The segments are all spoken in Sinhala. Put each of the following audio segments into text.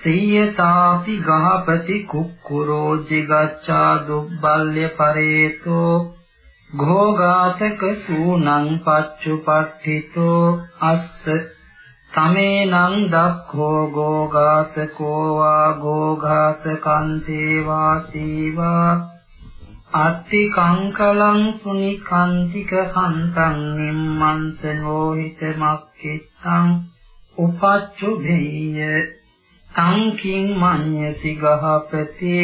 සියතාපි ගහපති කුක්කුරෝ ජිගච්ඡා දුබ්බල්ය පරේතෝ භෝගාතක සූනං පච්චුපට්ඨිතෝ අස්ස තමේනං දක්ඛෝ ගෝඝාතකෝ වා ගෝඝාතකන්තේ වාසීවා අත්ති කංකලං සුනිකන්තික හන්තං නිම්මන්සනෝ හිතමක්කිත්තං උපච්චු භේය සංකින් මඤ්ඤසි ගහපති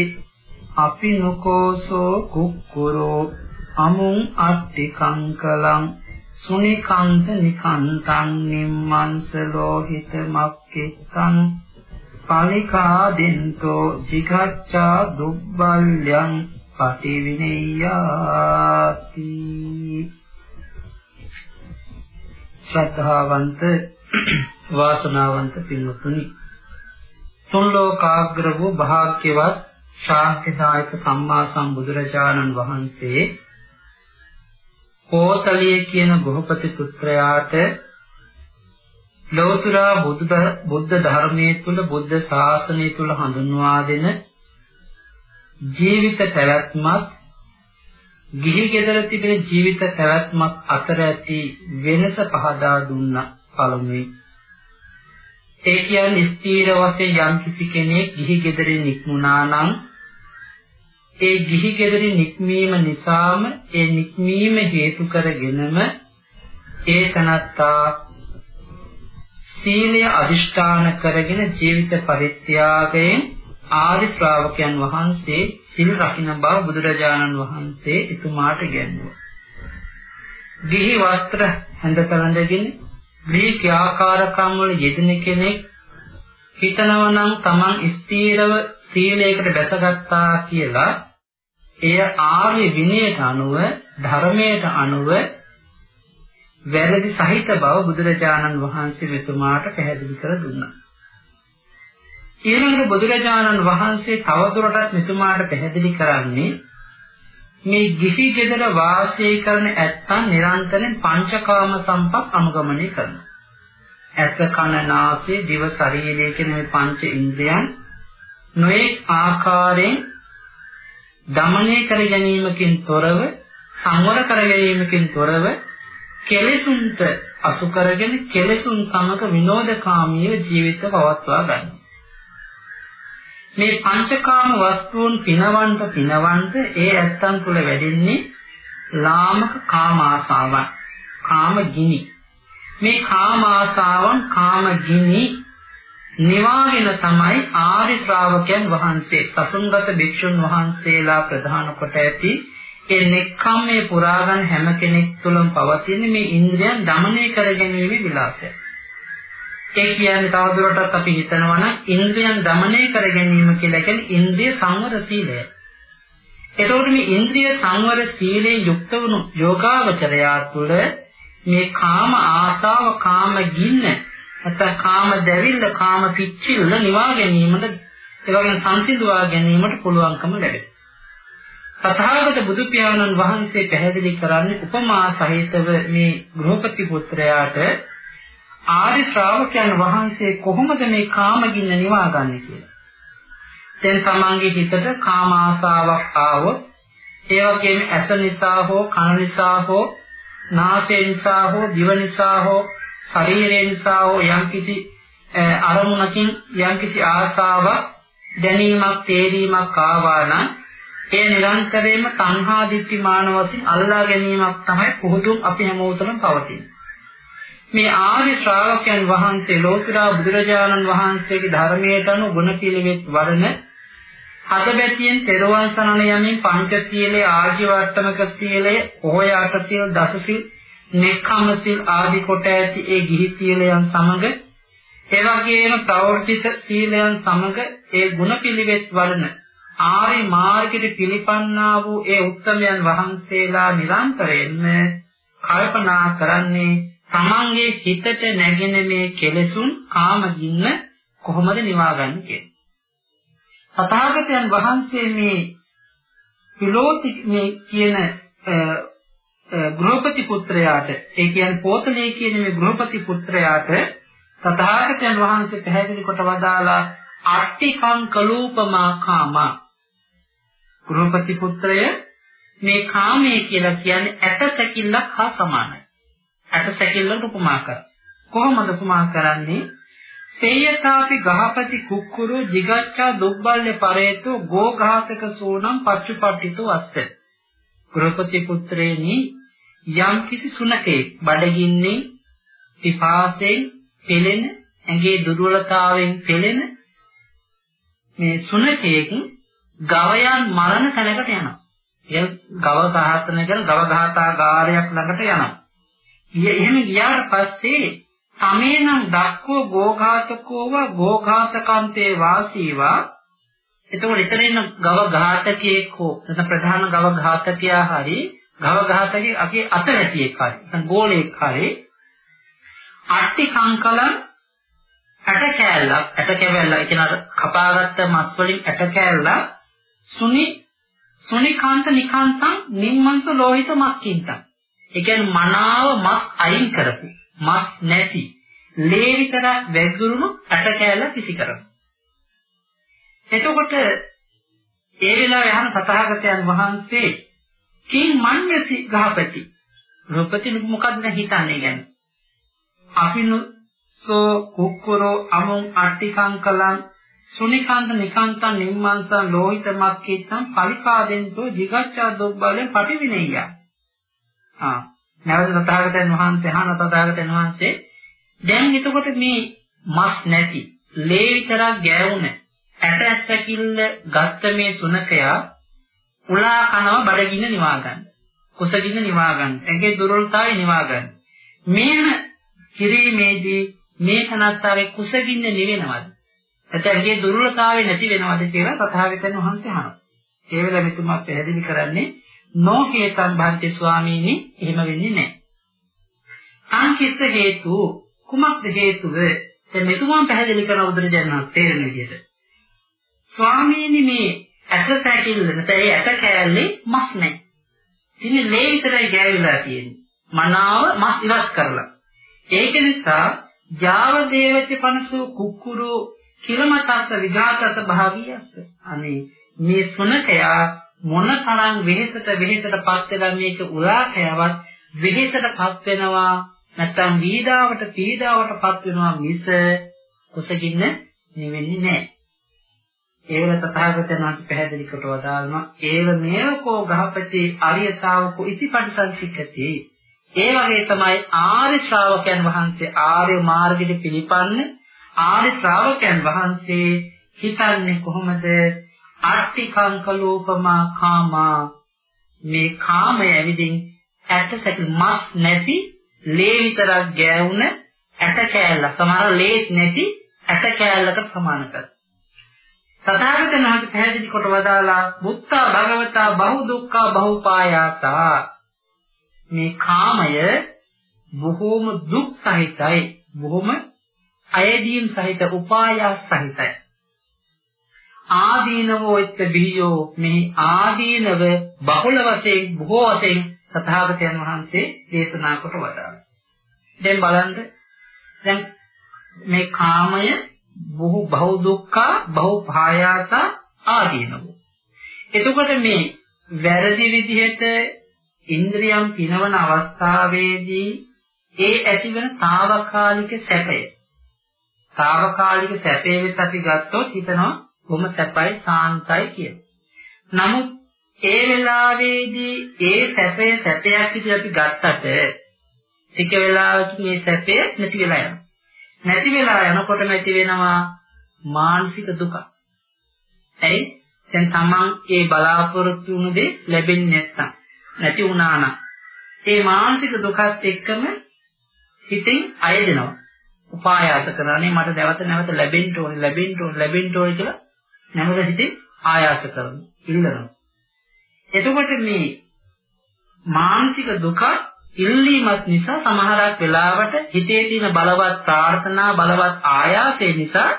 අපිනුකෝසෝ කුක්කුරෝ අමුං අට්ටි කංකලං. සුනිකන්ත නිකන්තං නිම්මන්ස ලෝහිත මක්කිත්තං. පලිකා දෙන්තෝ jigacchā දුබ්බල්යං පටිවිනෙය්‍යාති ශ්‍රද්ධාවන්ත වාසනාවන්ත පින්වතුනි තුන් ලෝකාග්‍ර වූ භාග්‍යවත් ශාන්තිදායක සම්මා සම්බුදුරජාණන් වහන්සේ කෝතලිය කියන ගෘහපති පුත්‍රයාට ලෞතර බුද්ධ ධර්මයේ තුල බුද්ධ ශාසනය තුල හඳුන්වා දෙන ජීවිත පැවැත්මත් ගිහි ගෙදර තිබෙන ජීවිත පැවැත්මත් අතර ඇති වෙනස පහදා දුන්නා පළමුවෙන්. ඒ කියන්නේ ස්ථීර වශයෙන් යම් කිසි කෙනෙක් ගිහි ගෙදරින් නික්මුණා නම් ඒ ගිහි ගෙදරින් නික්මීම නිසාම ඒ නික්මීම හේතු කරගෙනම ඒ තනත්තා සීලය අදිෂ්ඨාන කරගෙන ජීවිත පරිත්‍යාගයෙන් ආදි ශ්‍රාවකයන් වහන්සේ සිල් රකින්න බව බුදුරජාණන් වහන්සේ එතුමාට ඉගැන්වුවා. ගිහි වස්ත්‍ර හැඳ කලඳගෙන මේ ක්‍රියාකාරකම් වල යෙදෙන කෙනෙක් හිතනවා නම් Taman ස්ථීරව සීලයකට බැසගත්තා කියලා එය ආර්ය විනයට අනුව ධර්මයට අනුව වැරදි සහිත බව බුදුරජාණන් වහන්සේ මෙතුමාට පැහැදිලි කර දුන්නා. ඊළඟට බුදුරජාණන් වහන්සේ තවදුරටත් මෙතුමාට පැහැදිලි කරන්නේ මේ ගිහි ගෙදර වාසය කරන ඇත්තන් නිරන්තරයෙන් පංචකාම සම්පත් අනුගමනය කරනවා. ඇස කන නාසය දිව ශරීරය කියන මේ පංච ඉන්ද්‍රයන් නොඑක් ආකාරයෙන් දමනය කර ගැනීමකින් තොරව සංවර කර ගැනීමකින් තොරව කෙලෙසුන්ට අසු කරගෙන කෙලෙසුන් සමග විනෝදකාමීව ජීවිත පවත්වා ගන්නවා. මේ පංචකාම වස්තුන් පිනවන්ත පිනවන්ත ඒ ඇත්තන් තුල වැඩෙන්නේ ලාමක කාම ආසාවන් කාම ගිනි. මේ කාම ආසාවන් කාම ගිනි නිවාගෙන තමයි ආරි ශ්‍රාවකයන් වහන්සේ සසුන්ගත භික්ෂුන් වහන්සේලා ප්‍රධාන කොට ඇති ඒ නෙක්ඛම්මේ පුරාගන් හැම කෙනෙක් තුළම පවතින මේ ඉන්ද්‍රියන් দমনය කර ගැනීම විලාසය. ඒ කියන්නේ තවදුරටත් අපි හිතනවා නම් ඉන්ද්‍රියන් দমনය කර ගැනීම කියලා කියන්නේ ඉන්ද්‍රිය සංවර සීලය. එතකොට මේ ඉන්ද්‍රිය සංවර සීලේ යුක්ත වුණු යෝගාවචරයා තුළ මේ කාම ආසාව, කාම ගින්න, නැත්නම් කාම දැවිල්ල, කාම පිච්චිල්ල නිවා ගැනීමද ඒවගේ සංසිඳුවා ගැනීමට පුළුවන්කම ලැබේ. තථාගත බුදු පියාණන් වහන්සේ පැහැදිලි කරන්නේ උපමා සහිතව මේ ගෘහපති පුත්‍රයාට ආර්ය ශ්‍රාවකයන් වහන්සේ කොහොමද මේ කාමගින්න නිවාගන්නේ කියලා. දැන් තමන්ගේ හිතට කාම ආසාවක් ආවොත් ඒ වගේම ඇස නිසා හෝ කන නිසා හෝ නාසය නිසා හෝ දිව නිසා හෝ ශරීරය නිසා හෝ යම්කිසි අරමුණකින් යම්කිසි ආසාවක් දැනීමක් තේරීමක් ආවා නම් ඒ නිරන්තරයෙන්ම තණ්හා දිට්ඨි මාන වශයෙන් අල්ලා ගැනීමක් තමයි පුහුදුන් අපි හැමෝටම පවතින්නේ. මේ ආර්ය ශ්‍රාවකයන් වහන්සේ ලෝතුරා බුදුරජාණන් වහන්සේගේ ධර්මයට අනුව ගුණ පිළිවෙත් වඩන හදබැතියෙන් තෙරුවන් සරණ යමින් පංචශීලයේ ආජීවට්ටමක සීලය, පොහොය අටසිල්, දසසිල්, නෙක්ඛම් සිල් ආදී කොට ඇති ඒ ගිහි සීලයන් සමග ඒ වගේම ප්‍රවෘත්තිත සීලයන් සමග ඒ ගුණ පිළිවෙත් වඩන ආරි මාර්ගයට පිළිපන්නා වූ ඒ උත්තමයන් වහන්සේලා නිරන්තරයෙන්ම කල්පනා කරන්නේ තමන්ගේ හිතට නැගෙන මේ කෙලෙසුන් කාමගින්න කොහොමද නිවාගන්නේ කියලා. තථාගතයන් වහන්සේ මේ පිලෝති මේ කියන ගෘහපති පුත්‍රයාට ඒ කියන්නේ පෝතලේ කියන මේ ගෘහපති පුත්‍රයාට තථාගතයන් වහන්සේ පැහැදිලි කොට වදාලා අට්ටිකං කලූපමා කාමා ගෘහපති පුත්‍රය මේ කාමයේ කියලා කියන්නේ ඇට සැකිල්ලක් හා සමානයි. ඇට සැකිල්ලට උපමා කර. කොහොමද උපමා කරන්නේ? සේයතාපි ගහපති කුක්කුරු jigaccha දුබ්බල්ලේ පරේතෝ ගෝඝාතක සෝනම් පච්චුපට්ඨිතෝ අස්ස. ගෘහපති පුත්‍රේනි යම් කිසි සුනකේ බඩගින්නේ පිපාසයෙන් පෙළෙන ඇඟේ දුර්වලතාවයෙන් පෙළෙන මේ සුනකයෙක් ගවයන් මරණ තැනකට යනවා. ඒ ගව සාහතන කියන ගව ඝාතාගාරයක් ළඟට යනවා. එහෙම ගියාට පස්සේ තමේනම් දක්කෝ ගෝඝාතකෝව ගෝඝාතකන්තේ වාසීවා එතකොට එතන ඉන්න ගව ඝාතකයෙක් හෝ නැත්නම් ප්‍රධාන ගව ඝාතකයා හරි ගව ඝාතකයේ අගේ අතවැසියෙක් හරි නැත්නම් ගෝලයෙක් හරි අට්ටි කංකලං ඇට කෑල්ලක් ඇට කැවැල්ල කියන කපාගත්ත මස් වලින් ඇට කෑල්ල සුනි සුනිකාන්ත නිකාන්තං නිම්මන්ස ලෝහිත මක්කින්තං ඒ කියන්නේ මනාව මස් අයින් කරපු මස් නැති ලේ විතරක් වැගිරුණු ඇට කෑල්ල කිසි කරමු එතකොට ඒ වෙලාවේ අහන තථාගතයන් වහන්සේ කින් මඤ්ඤසි ගහපති? රූපති මොකක්ද හිතන්නේ ගැන? අපිනු සෝ කුක්කුරෝ අමුං අට්ටිකංකලං සුනිකාන්ත නිකාන්තං නිම්මංසං ලෝහිත මක්කීතං පරිපාදෙන්තෝ jigaccha දුබ්බලෙන් පටිවිනෙය්‍ය ආ නැවත තථාගතයන් වහන්සේ අහන තථාගතයන් වහන්සේ දැන් එතකොට මේ මස් නැති ලේ විතරක් ගෑවුනේ ඇට ඇත්තකිල්ල ගත්ත මේ සුනකයා උලා කනවා බඩගින්න නිවා ගන්න. කුසගින්න නිවා ගන්න. ඇගේ දුර්වලතාවය නිවා ගන්න. මේන කිරීමේදී මේ තනත්තාවේ කුසගින්න නිවෙනවද? නැත්නම් ඇගේ දුර්වලතාවය නැති වෙනවද කියලා තථාගතයන් වහන්සේ අහනවා. ඒ වෙලාව මෙතුමා පැහැදිලි කරන්නේ නොහේතම් භන්ති ස්වාමීනි එහෙම වෙන්නේ නැහැ. අංකිත හේතු කුමක්ද හේතුව? දැන් මෙතුමා පැහැදිලි කරන උදේජනන තේරෙන විදිහට. ස්වාමීනි මේ ඇට සැකිල්ල නැත්නම් ඒ ඇට කෑල්ලේ මස් නැහැ. ඉතින් ලේ විතරයි ගෑවිලා තියෙන්නේ. මනාව මස් ඉවත් කරලා. ඒක නිසා ජාව දේවච පනසු කුක්කුරු කිලමතස්ස විඝාතස භාගියස්ස. අනේ මේ සුනකයා මොනතරම් වෙහෙසට වෙහෙසටපත් වෙලා මේක උරාකයවත් වෙහෙසටපත් වෙනවා නැත්නම් වීඩාවට පීඩාවටපත් වෙනවා මිස කුසගින්න නෙවෙන්නේ නැහැ. ඒවල තථාගතයන් වහන්සේ පැහැදිලි කොට වදාළනවා ඒව මේවකෝ ගහපති ආර්ය ශාවකෝ ඉතිපටිසංසිකති ඒ වගේ තමයි ආර්ය ශ්‍රාවකයන් වහන්සේ ආර්ය මාර්ගයට පිළිපන්න. ආර්ය ශ්‍රාවකයන් වහන්සේ හිතන්නේ කොහොමද? අට්ටිකංකලෝපමා කාමා. මේ කාමය ඇවිදින් ඇටසැක මස් නැති ලේ විතරක් ගෑවුන ඇට කෑල්ල සමහර ලේත් නැති ඇට කෑල්ලකට සමාන කරා. තථාගතයන් වහන්සේ පැහැදිලි කොට වදාලා මුත්තා භගවතා බහු දුක්ඛා බහුපායාසා මේ කාමය බොහෝම දුක් සහිතයි. බොහොම අයදීම් සහිත උපායාස සහිතයි. ආදීනවෝ එත් බිහියෝ මේ ආදීනව බහුල වශයෙන් බොහෝ වශයෙන් තථාගතයන් වහන්සේ දේශනා කොට වදාළා දැන් බලන්න දැන් මේ කාමය බොහෝ බහු දුක්ඛ බහු භායාස ආදීනව. එතකොට මේ වැරදි විදිහට ඉන්ද්‍රියම් පිනවන අවස්ථාවේදී ඒ ඇතිවන తాවකාලික සැපය. తాවකාලික සැපේ වෙත් අපි ගත්තොත් හිතනවා කොහොම සැපයි සාන්තයි කියලා. නමුත් ඒ වෙලාවේදී ඒ සැපය සැපයක් විදිහට අපි ගත්තට ටික වෙලාවකින් මේ සැපය නැති වෙලා යනවා. නැති වෙලා යනකොටම ඇති වෙනවා මානසික දුක. ඇයි? දැන් තමන් ඒ බලාපොරොත්තු වුණු දේ ලැබෙන්නේ නැත්තම් නැති වුණා නම් ඒ මානසික දුකත් එක්කම හිතෙන් අයදෙනවා. උපායාස කරන්නේ මට නැවත නැවත ලැබෙන්න ඕනේ ලැබෙන්න ඕනේ ලැබෙන්න ඕනේ කියලා නැවත හිතේ ආයාස කරනවා, ඉල්ලනවා. එතකොට මේ මානසික දුක ඉල්ලීමත් නිසා සමහරක් වෙලාවට හිතේ තියෙන බලවත් ප්‍රාර්ථනා බලවත් ආයාසය නිසා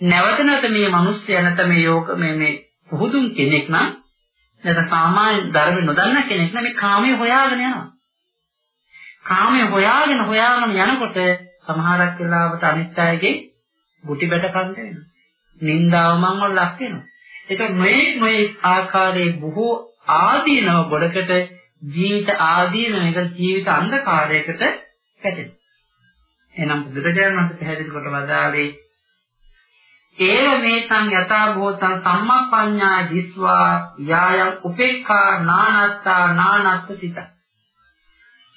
නැවත නැවත මේ මිනිස්සයා නැත්නම් මේ යෝග මේ මේ පුහුදුන් කෙනෙක් නම් නැත්නම් සාමාන්‍ය ධර්ම නොදන්න කෙනෙක් නම් මේ කාමයේ හොයාගෙන යනවා. කාමයේ හොයාගෙන හොයාගෙන යනකොට සමහරක් වෙලාවට අනිත් අයගේ ගුටි බැට කන්න වෙනවා. නින්දාව මං වල ලක් වෙනවා. ඒක මේ මේ ආකාරයේ බොහෝ ආදීනව ගොඩකට ජීවිත ආදීනවයක ජීවිත අන්ධකාරයකට පැටෙනවා. එහෙනම් බුදුරජාණන් වහන්සේ පැහැදිලි කොට වදාළේ ඒව මේතං යථා භූතං සම්මප්පඤ්ඤා දිස්වා යායං උපේක්ඛා නානත්තා නානත්ත සිත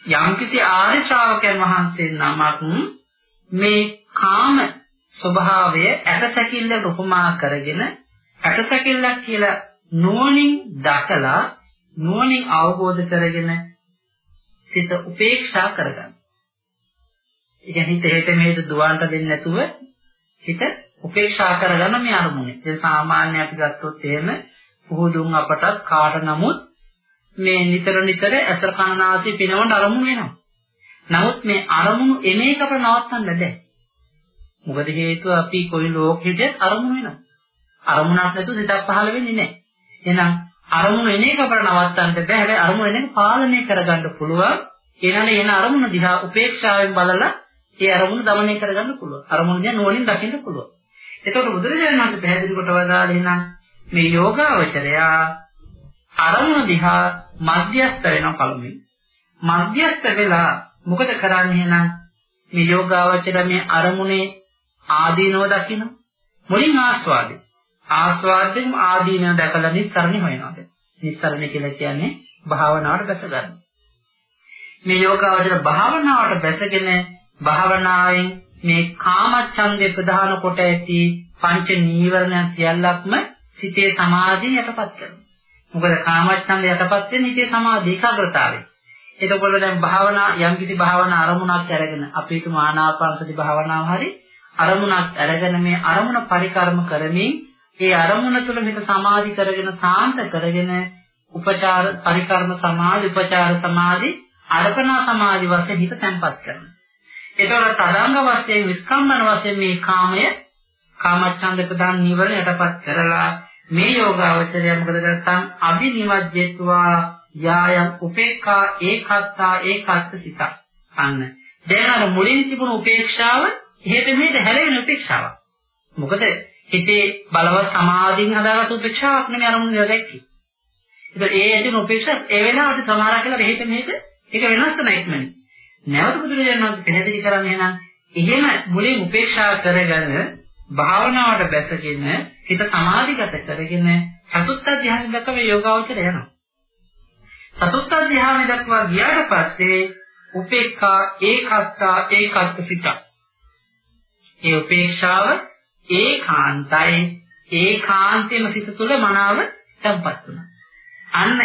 යම්කිසි ආර්ය ශ්‍රාවකයන් වහන්සේ නමක් මේ කාම ස්වභාවය ඇටසැකිල්ලට උපමා කරගෙන ඇටසැකිල්ලක් කියලා නුවණින් දැකලා නුවණින් අවබෝධ කරගෙන සිත උපේක්ෂා කරගන්න. ඒ කියන්නේ හිත හේත මෙහෙට දුවන්ට දෙන්නේ නැතුව හිත උපේක්ෂා කරගන්න මේ අරමුණේ. ඒ සාමාන්‍ය අපි ගත්තොත් එහෙම පුහුදුන් අපටත් කාට නමුත් මේ නිතර නිතර ඇසර කනාසී පිනවන්න අරමුණු වෙනවා. නමුත් මේ අරමුණු එන එක අපට නවත්තන්න බැහැ. මොකද හේතුව අපි කොයි ලෝකෙට අරමුණු වෙනවා. අරමුණක් නැතුව සිතක් පහළ වෙන්නේ නැහැ. එහෙනම් අරමුණ එන එක අපර නවත්තන්න බෑ. හැබැයි අරමුණ එන එක පාලනය කරගන්න පුළුවන්. එනන එන අරමුණ දිහා උපේක්ෂාවෙන් බලලා ඒ අරමුණ দমনය කරගන්න පුළුවන්. අරමුණ දිහා නුවණින් දකින්න පුළුවන්. එතකොට බුදුරජාණන් වහන්සේ පැහැදිලි කොට වදාළ එහෙනම් මේ යෝගාවචරය අරමුණ දිහා මධ්‍යස්ත වෙනවා පළමුවෙන්. මධ්‍යස්ත වෙලා මොකද කරන්නේ එහෙනම් මේ යෝගාවචරය මේ අරමුණේ ආදීනව දකින්න මුලින් ආස්වාදේ ආස්වාදයෙන් ආදීනව දැකලා නිස්සරණි හොයනවා. නිස්සරණි කියලා කියන්නේ භාවනාවට බැස ගන්න. මේ යෝගාවචර භාවනාවට බැසගෙන භාවනාවෙන් මේ කාමච්ඡන්දේ ප්‍රධාන කොට ඇති පංච නීවරණ සියල්ලක්ම සිතේ සමාධිය යටපත් කරනවා. මොකද කාමච්ඡන්දය යටපත් වෙන්නේ හිතේ සමාධි ඒකාග්‍රතාවය. එතකොට දැන් භාවනා යම් කිසි භාවනා අරමුණක් අරගෙන අපි හිතමු ආනාපානසති භාවනාව හරි අරමුණක් අරගෙන මේ අරමුණ පරිකර්ම කරමින් ඒ අරමුණ තුළ හිත සමාධි කරගෙන සාන්ත කරගෙන උපචාර පරිකර්ම සමාධි උපචාර සමාධි අර්පණා සමාධි වශයෙන් හිත තැම්පත් කරනවා. ඒතකොට තදංග වශයෙන් විස්කම්බන වශයෙන් මේ කාමය කාමච්ඡන්ද ප්‍රදාන නිවරණ යටපත් කරලා මේ යෝගාවචරය මොකද කරත්තම් අභිනිවජ්ජත්වා යායන් උපේක්ඛා ඒකත්තා ඒකත්ත සිත. අන්න. දැන් අර මුලින් තිබුණු උපේක්ෂාව එහෙට මෙහෙට හැලෙන උපේක්ෂාවක්. මොකද හිතේ බලවත් සමාධියෙන් හදාගත්තු උපේක්ෂාවක් නෙමෙයි අරමුණ දැක්කේ. ඒත් ඒ ඇතින උපේක්ෂාව ඒ වෙලාවට සමහරක් කියලා මෙහෙට මෙහෙට ඒක වෙනස් වෙන ඉක්මනින්. නැවත බුදුරජාණන් වහන්සේ පැහැදිලි කරන්නේ නම් එහෙම මුලින් උපේක්ෂා කරගෙන භාවනාවට බැසගෙන හිත සමාධිගත කරගෙන චතුත්ථ ධ්‍යාන දක්වා යෝගාවචර යනවා. චතුත්ථ ධ්‍යාන දක්වා ගියාට පස්සේ උපේක්ඛා ඒකත්තා ඒකත්ත සිත. ඒ උපේක්ෂාව ඒකාන්තයි ඒකාන්තයෙන්ම සිත තුළ මනාව තැම්පත් වෙනවා. අන්න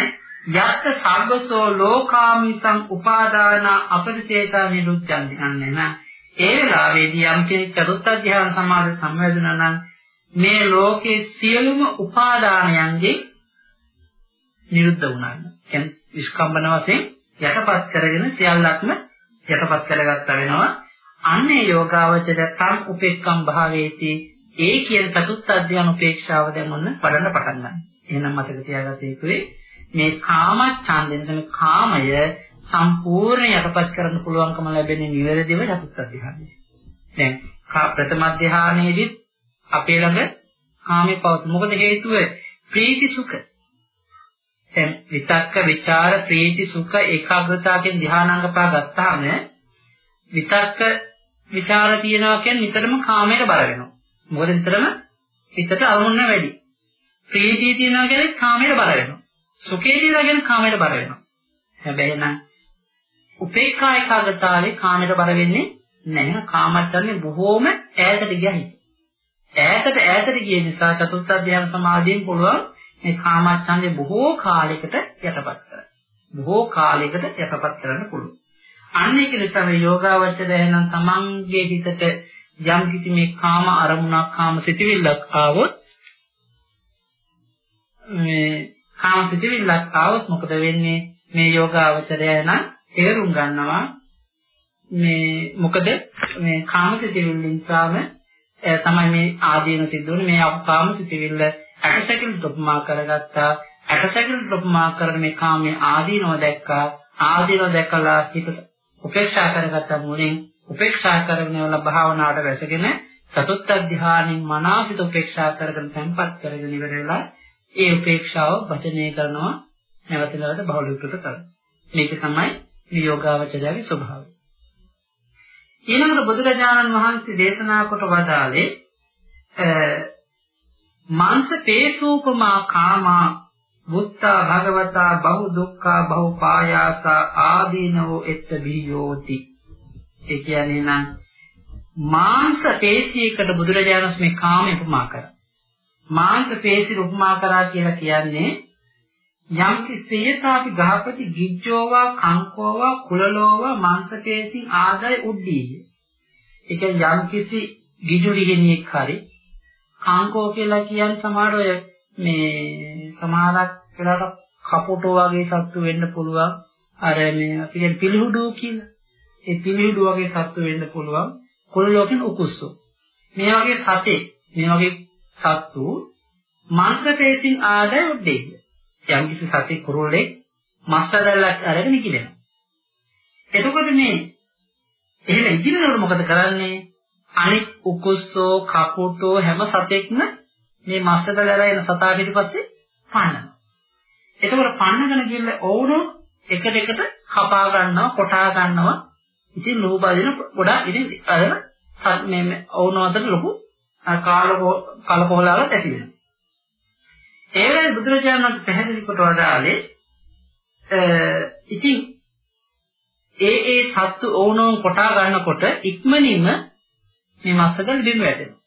යත් සබ්බසෝ ලෝකාමිසං උපාදාන අපරිචේතා නිරුද්ධං අන්න ඒ වෙලාවේදී යම් කෙනෙක් චතුත්ථ ධ්‍යාන සමාධි සම්වැදුණා නම් මේ ලෝකේ සියලුම උපාදානයන්ගේ නිරුද්ධ වුණා. කියන්නේ විස්කම්බන වශයෙන් යටපත් කරගෙන සියල්ලක්ම යටපත් කරගත්ත වෙනවා. අන්නේ යෝගාවචර තම් උපේක්ඛම් භාවේති ඒ කියන චතුත්ථ අධ්‍යාන උපේක්ෂාව දැන් ඔන්න පඩන්න පටන් ගන්නවා. එහෙනම් මතක තියාගත යුතුයි මේ කාම ඡන්දෙන් තමයි කාමය සම්පූර්ණ යටපත් කරන්න පුළුවන්කම ලැබෙන්නේ නිවැරදිව චතුත්ථ ධ්‍යානයේ. දැන් ප්‍රථම ධ්‍යානයේදී අපේ ළඟ කාමේ පවත. මොකද හේතුව ප්‍රීති සුඛ. දැන් විතක්ක ਵਿਚාර ප්‍රීති සුඛ ඒකාග්‍රතාව කියන ධ්‍යානාංග පහ ගත්තාම විතක්ක ਵਿਚාර තියනවා කියන්නේ නිතරම කාමයට බර වෙනවා. මොකද නිතරම හිතට අරමුණ වැඩි. ප්‍රීතිය තියනවා කියන්නේ කාමයට බර වෙනවා. සුඛේ තියනවා කියන්නේ කාමයට බර වෙනවා. හැබැයි නම් උපේක්ඛා ඒකාග්‍රතාවේ කාමයට බර වෙන්නේ නැහැ. කාමච්ඡන්දේ බොහෝම ඈතට ගියයි. ඈතට ඈතට ගිය නිසා චතුත්ථ ධ්‍යාන සමාධියෙන් පුළුවන් මේ කාමච්ඡන්දේ බොහෝ කාලයකට යටපත් කරගන්න. බොහෝ කාලයකට යටපත් කරන්න පුළුවන්. අන්න ඒක නිසා මේ යෝගාවචරය එහෙනම් තමන්ගේ හිතට යම් කිසි මේ කාම අරමුණක් කාම සිතිවිල්ලක් ආවොත් මේ කාම සිතිවිල්ලක් ආවොත් මොකද වෙන්නේ? මේ යෝගාවචරය නම් තේරුම් ගන්නවා මේ මොකද? මේ කාම සිතිවිල්ල නිසාම තමයි මේ ආදීන සිද්ධ වෙන්නේ මේ කාම සිතිවිල්ල ඇටසැකිලි උපමා කරගත්තා. ඇටසැකිලි උපමා කරන මේ කාමයේ ආදීනව දැක්කා. ආදීනව දැකලා හිත උපේක්ෂා කරගත්ත මුලින් උපේක්ෂා කරගෙන වල භාවනාවට වැසගෙන චතුත්ථ ධානයෙන් මනසිත උපේක්ෂා කරගෙන tempat කරගෙන ඉවර වෙලා ඒ උපේක්ෂාව වචනය කරනවා නැවත නැවත බහුලීකృత කරනවා. මේක තමයි නියෝගාවචරයේ ස්වභාවය. ඊළඟට බුදුරජාණන් වහන්සේ දේශනා කොට වදාළේ මාංශ පේසූපමා කාමා බුත්තා භගවතා බහු දුක්ඛා බහු පායාසා ආදීනෝ එත්ත බියෝති ඒ කියන්නේ නම් මාංශ පේශියකට බුදුරජාණන් මේ කාම උපමා කරා. මාංශ පේශි උපමා කරා කියලා කියන්නේ යම් කිසියතාපි ගහපති ගිජ්ජෝවා කංකෝවා කුලලෝවා මාංශ පේශින් ආදයි උඩ්ඩීය. ඒ කියන්නේ යම් කිසි ගිජුලිගෙනියෙක් හරි කාංකෝ කියලා කියන්නේ සමහර ඔය මේ සමහරක් වෙලාවට කපුටෝ වගේ සත්තු වෙන්න පුළුවන්. අර මේ අපි කියන පිළිහුඩු කියලා. ඒ පිළිහුඩු වගේ සත්තු වෙන්න පුළුවන්. කුරුල්ලෝකින් උකුස්සෝ. මේ වගේ සතේ මේ වගේ සත්තු මාංශපේශින් ආදය උද්දේශ. යම් කිසි සතේ කුරුල්ලේ මස් ඇදල්ලක් අරගෙන ඉකිලෙනවා. එතකොට මේ එහෙම ඉකිලනකොට මොකද කරන්නේ? අනිත් උකුස්සෝ කපුටෝ හැම සතෙක්ම මේ මස්සට දැරලා එන සතා පිටිපස්සේ පන්නනවා. එතකොට පන්නගෙන ගිහින් ඕනෝ එකට එකට කපා ගන්නවා, කොටා ගන්නවා. ඉතින් ලෝබදින ගොඩාක් ඉතින් අර මේ ඕනෝ අතර ලොකු කාලකෝ කලකොහලාවක් ඇති වෙනවා. ඒ වෙලාවේ බුදුරජාණන් වහන්සේ පැහැදිලි කොට වදාළේ ඉතින් ඒ ඒ සත්තු ඕනෝන් කොටා ගන්නකොට ඉක්මනින්ම මේ මස්සකල් බිම වැටෙනවා.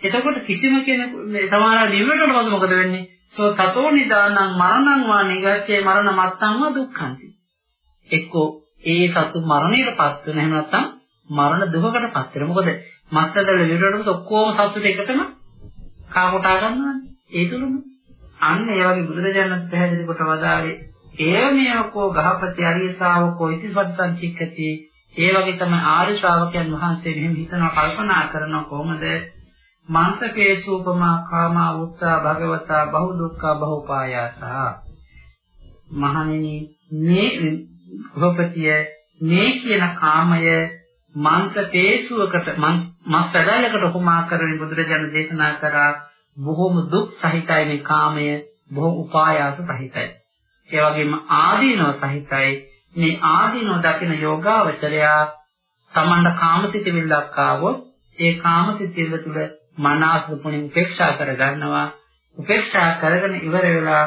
එතකොට කිසිම කෙනෙකු මේ සමහර නිවනට පස්සේ මොකද වෙන්නේ? සෝ තතෝ නිදානං මරණං වා නිගච්ඡේ මරණ මත්තං වා දුක්ඛන්ති. එක්කෝ ඒ සතු මරණයටපත් වෙන එහෙම නැත්නම් මරණ දුකකටපත් වෙන. මොකද මස්සකල් විරෝධව ඔක්කොම සතුට එකටම කාකොටා ගන්නවානේ. ඒ තුලම අන්න ඒ වගේ බුදුරජාණන් පැහැදිලි කොට වදාළේ ඒවමයකෝ ගහපති අරිය ශාවකෝ ඉතිපත්සං චික්කති ඒ වගේ තමයි ආර්ය ශ්‍රාවකයන් වහන්සේ මෙහෙම හිතනවා කල්පනා කරනවා කොහොමද මන්තකේ සූපමා කාමා උත්තා භගවතා බහු දුක්ඛ බහුපායාසා මහණෙනි මේ ගෘහපතිය මේ කියන කාමය මන්තකේසුවකට මස් සැදයකට උපමා කරමින් බුදුරජාණන් දේශනා කරා බොහොම දුක් සහිතයි මේ කාමය බොහෝ උපායාස සහිතයි. ඒ වගේම ආදීනව සහිතයි. මේ ආදීනෝ දකින යෝගාවචරයා තමන්ට කාමසිතවිල්ලක් ආවොත් ඒ කාමසිතවිල්ල තුළ මනාසුපුණින් උපේක්ෂා කර ගන්නවා උපේක්ෂා කරගෙන ඉවර වෙලා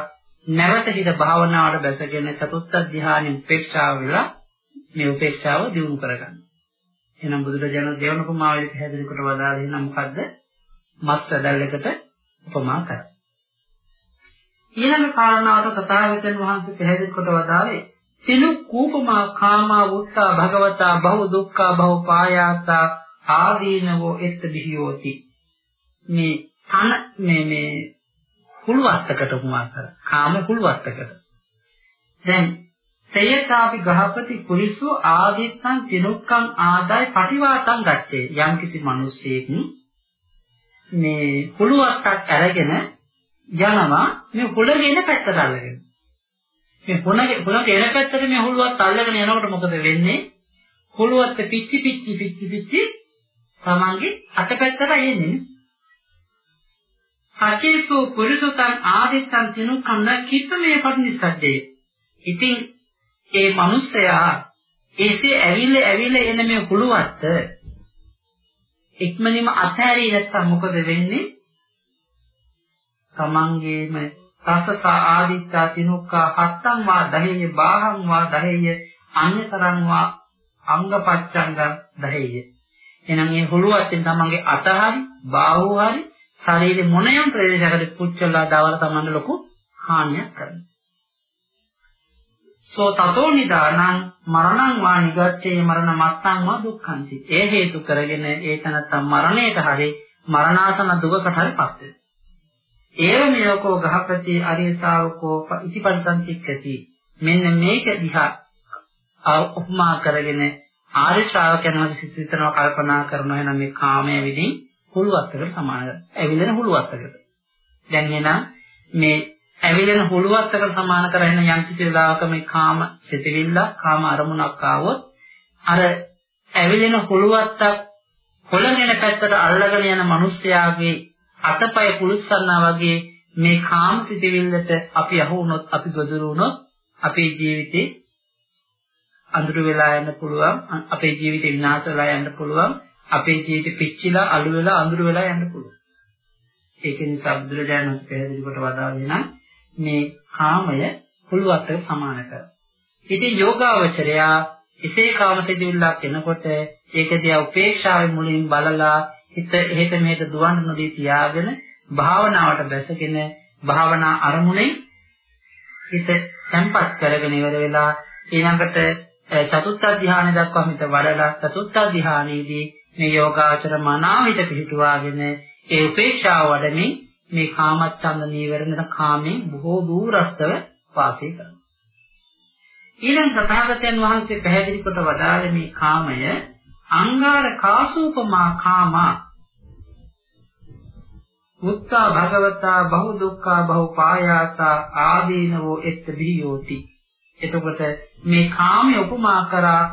නැවත හිත භාවනාවට බැසගෙන චතුත්ථ ධ්‍යානෙ උපේක්ෂාව වෙලා මේ උපේක්ෂාව දියුණු කරගන්න. එහෙනම් බුදුරජාණන් දේවන උපමාවෙත් හැදෙන කොට වදාළේ නම් මොකද්ද? මස් ඇදල්ලකට උපමා කරා. ඊළඟ කාරණාව තථාගතයන් වහන්සේ පැහැදිලි කොට වදාළේ තිනු කූපමා කාමා වුත්තා භගවතා බහු දුක්ඛා බහු පායාසා ආදීනවෝ එත් බිහියෝති මේ තන මේ මේ කුළුවත්තකට උපමා කර කාම කුළුවත්තකට දැන් සේයතාපි ගහපති කුරිසු ආදිත්තං තිනුක්ඛං ආදාය පටිවාතං ගච්ඡේ යම් කිසි මිනිසෙක් මේ කුළුවත්තක් අරගෙන යනවා මේ කුළගෙන පැත්තට අල්ලගෙන මේ පොණගේ පොණගේ එන පැත්තට මේ හුළුවත් අල්ලගෙන යනකොට මොකද වෙන්නේ? හුළුවත් පිච්චි පිච්චි පිච්චි පිච්චි තමන්ගේ අතපැත්තට එන්නේ. සචේසු පුරුසුතං ආදිත්තං තිනුකන්න කිප්පමේ පටිනිස්සද්දේ. ඉතින් ඒ මිනිස්සයා එසේ ඇවිල්ලා ඇවිල්ලා එන මේ හුළුවත් ඉක්මනින්ම අතහැරිය නැත්තම් මොකද වෙන්නේ? තමන්ගේම තසස ආදිත්තා තිනුක්කා හත්තං වා දහේය බාහං වා දහේය අඤ්‍යතරං වා අංගපච්ඡංග දහේය එහෙනම් මේ හුළුවත්ෙන් තමන්ගේ අත හරි බාහුව හරි ශරීරේ මොනියම් ප්‍රදේශයකට පුච්චලා දාවල තමන්ට ලොකු හානියක් කරනවා. සෝ තතෝ නිදානං මරණං වා නිගච්ඡේ මරණ මත්තං වා දුක්ඛන්ති. ඒ හේතු කරගෙන ඒ තනත්ත මරණයට හරි මරණාසන දුකකට හරිපත් වෙනවා. ඒව මෙයකෝ ගහපති අරිය ශාවකෝ ඉතිපරිසංචික්කති. මෙන්න මේක දිහා උපමා කරගෙන ආර්ය ශ්‍රාවකයන් වහන්සේ සිතනවා කල්පනා කරනවා එහෙනම් මේ කාමයේ විදිහින් හුළුවත්තකට සමානයි. ඇවිලෙන හුළුවත්තකට. දැන් එහෙනම් මේ ඇවිලෙන හුළුවත්තකට සමාන කරගෙන යම් කිසි වෙලාවක මේ කාම සිතවිල්ල කාම අරමුණක් ආවොත් අර ඇවිලෙන හුළුවත්තක් කොළගෙන පැත්තට අල්ලගෙන යන මිනිස්යාගේ අතපය කුළුස්සන්නා වගේ මේ කාම සිතවිල්ලට අපි අහු වුණොත් අපි ගොදුරු වුණොත් අපේ ජීවිතේ අඳුර වෙලා යන්න පුළුවන් අපේ ජීවිතේ විනාශ වෙලා යන්න පුළුවන් අපේ ජීවිතේ පිච්චිලා අළු වෙලා අඳුර වෙලා යන්න පුළුවන්. ඒක නිසා බුදුරජාණන් වහන්සේ පැහැදිලි කොට වදාළේ නම් මේ කාමය පුළුවට සමාන කරනවා. ඉතින් යෝගාවචරයා එසේ කාමසිතුවිල්ලක් එනකොට ඒක දිහා උපේක්ෂාවෙන් මුලින් බලලා හිත එහෙට මෙහෙට දුවන්න නොදී තියාගෙන භාවනාවට බැසගෙන භාවනා අරමුණේ හිත තැම්පත් කරගෙන ඉවර වෙලා ඊළඟට චතුත්ථ ධානය දක්වා හිත වඩලා චතුත්ථ ධානයේදී මේ යෝගාචර මනාවිත පිහිටුවාගෙන ඒ උපේක්ෂාව වඩමින් මේ කාමච්ඡන්ද නීවරණ කාමෙන් බොහෝ දුරස්තව වාසය කරනවා. ඊළඟ තථාගතයන් වහන්සේ පැහැදිලි කොට වදාළ මේ කාමය අංගාර කාසූපමා කාමා උත්තා භගවතා බහු දුක්ඛා බහු පායාසා ආදීනවෝ එත් බියෝති එතකොට මේ කාමයේ උපමා කරා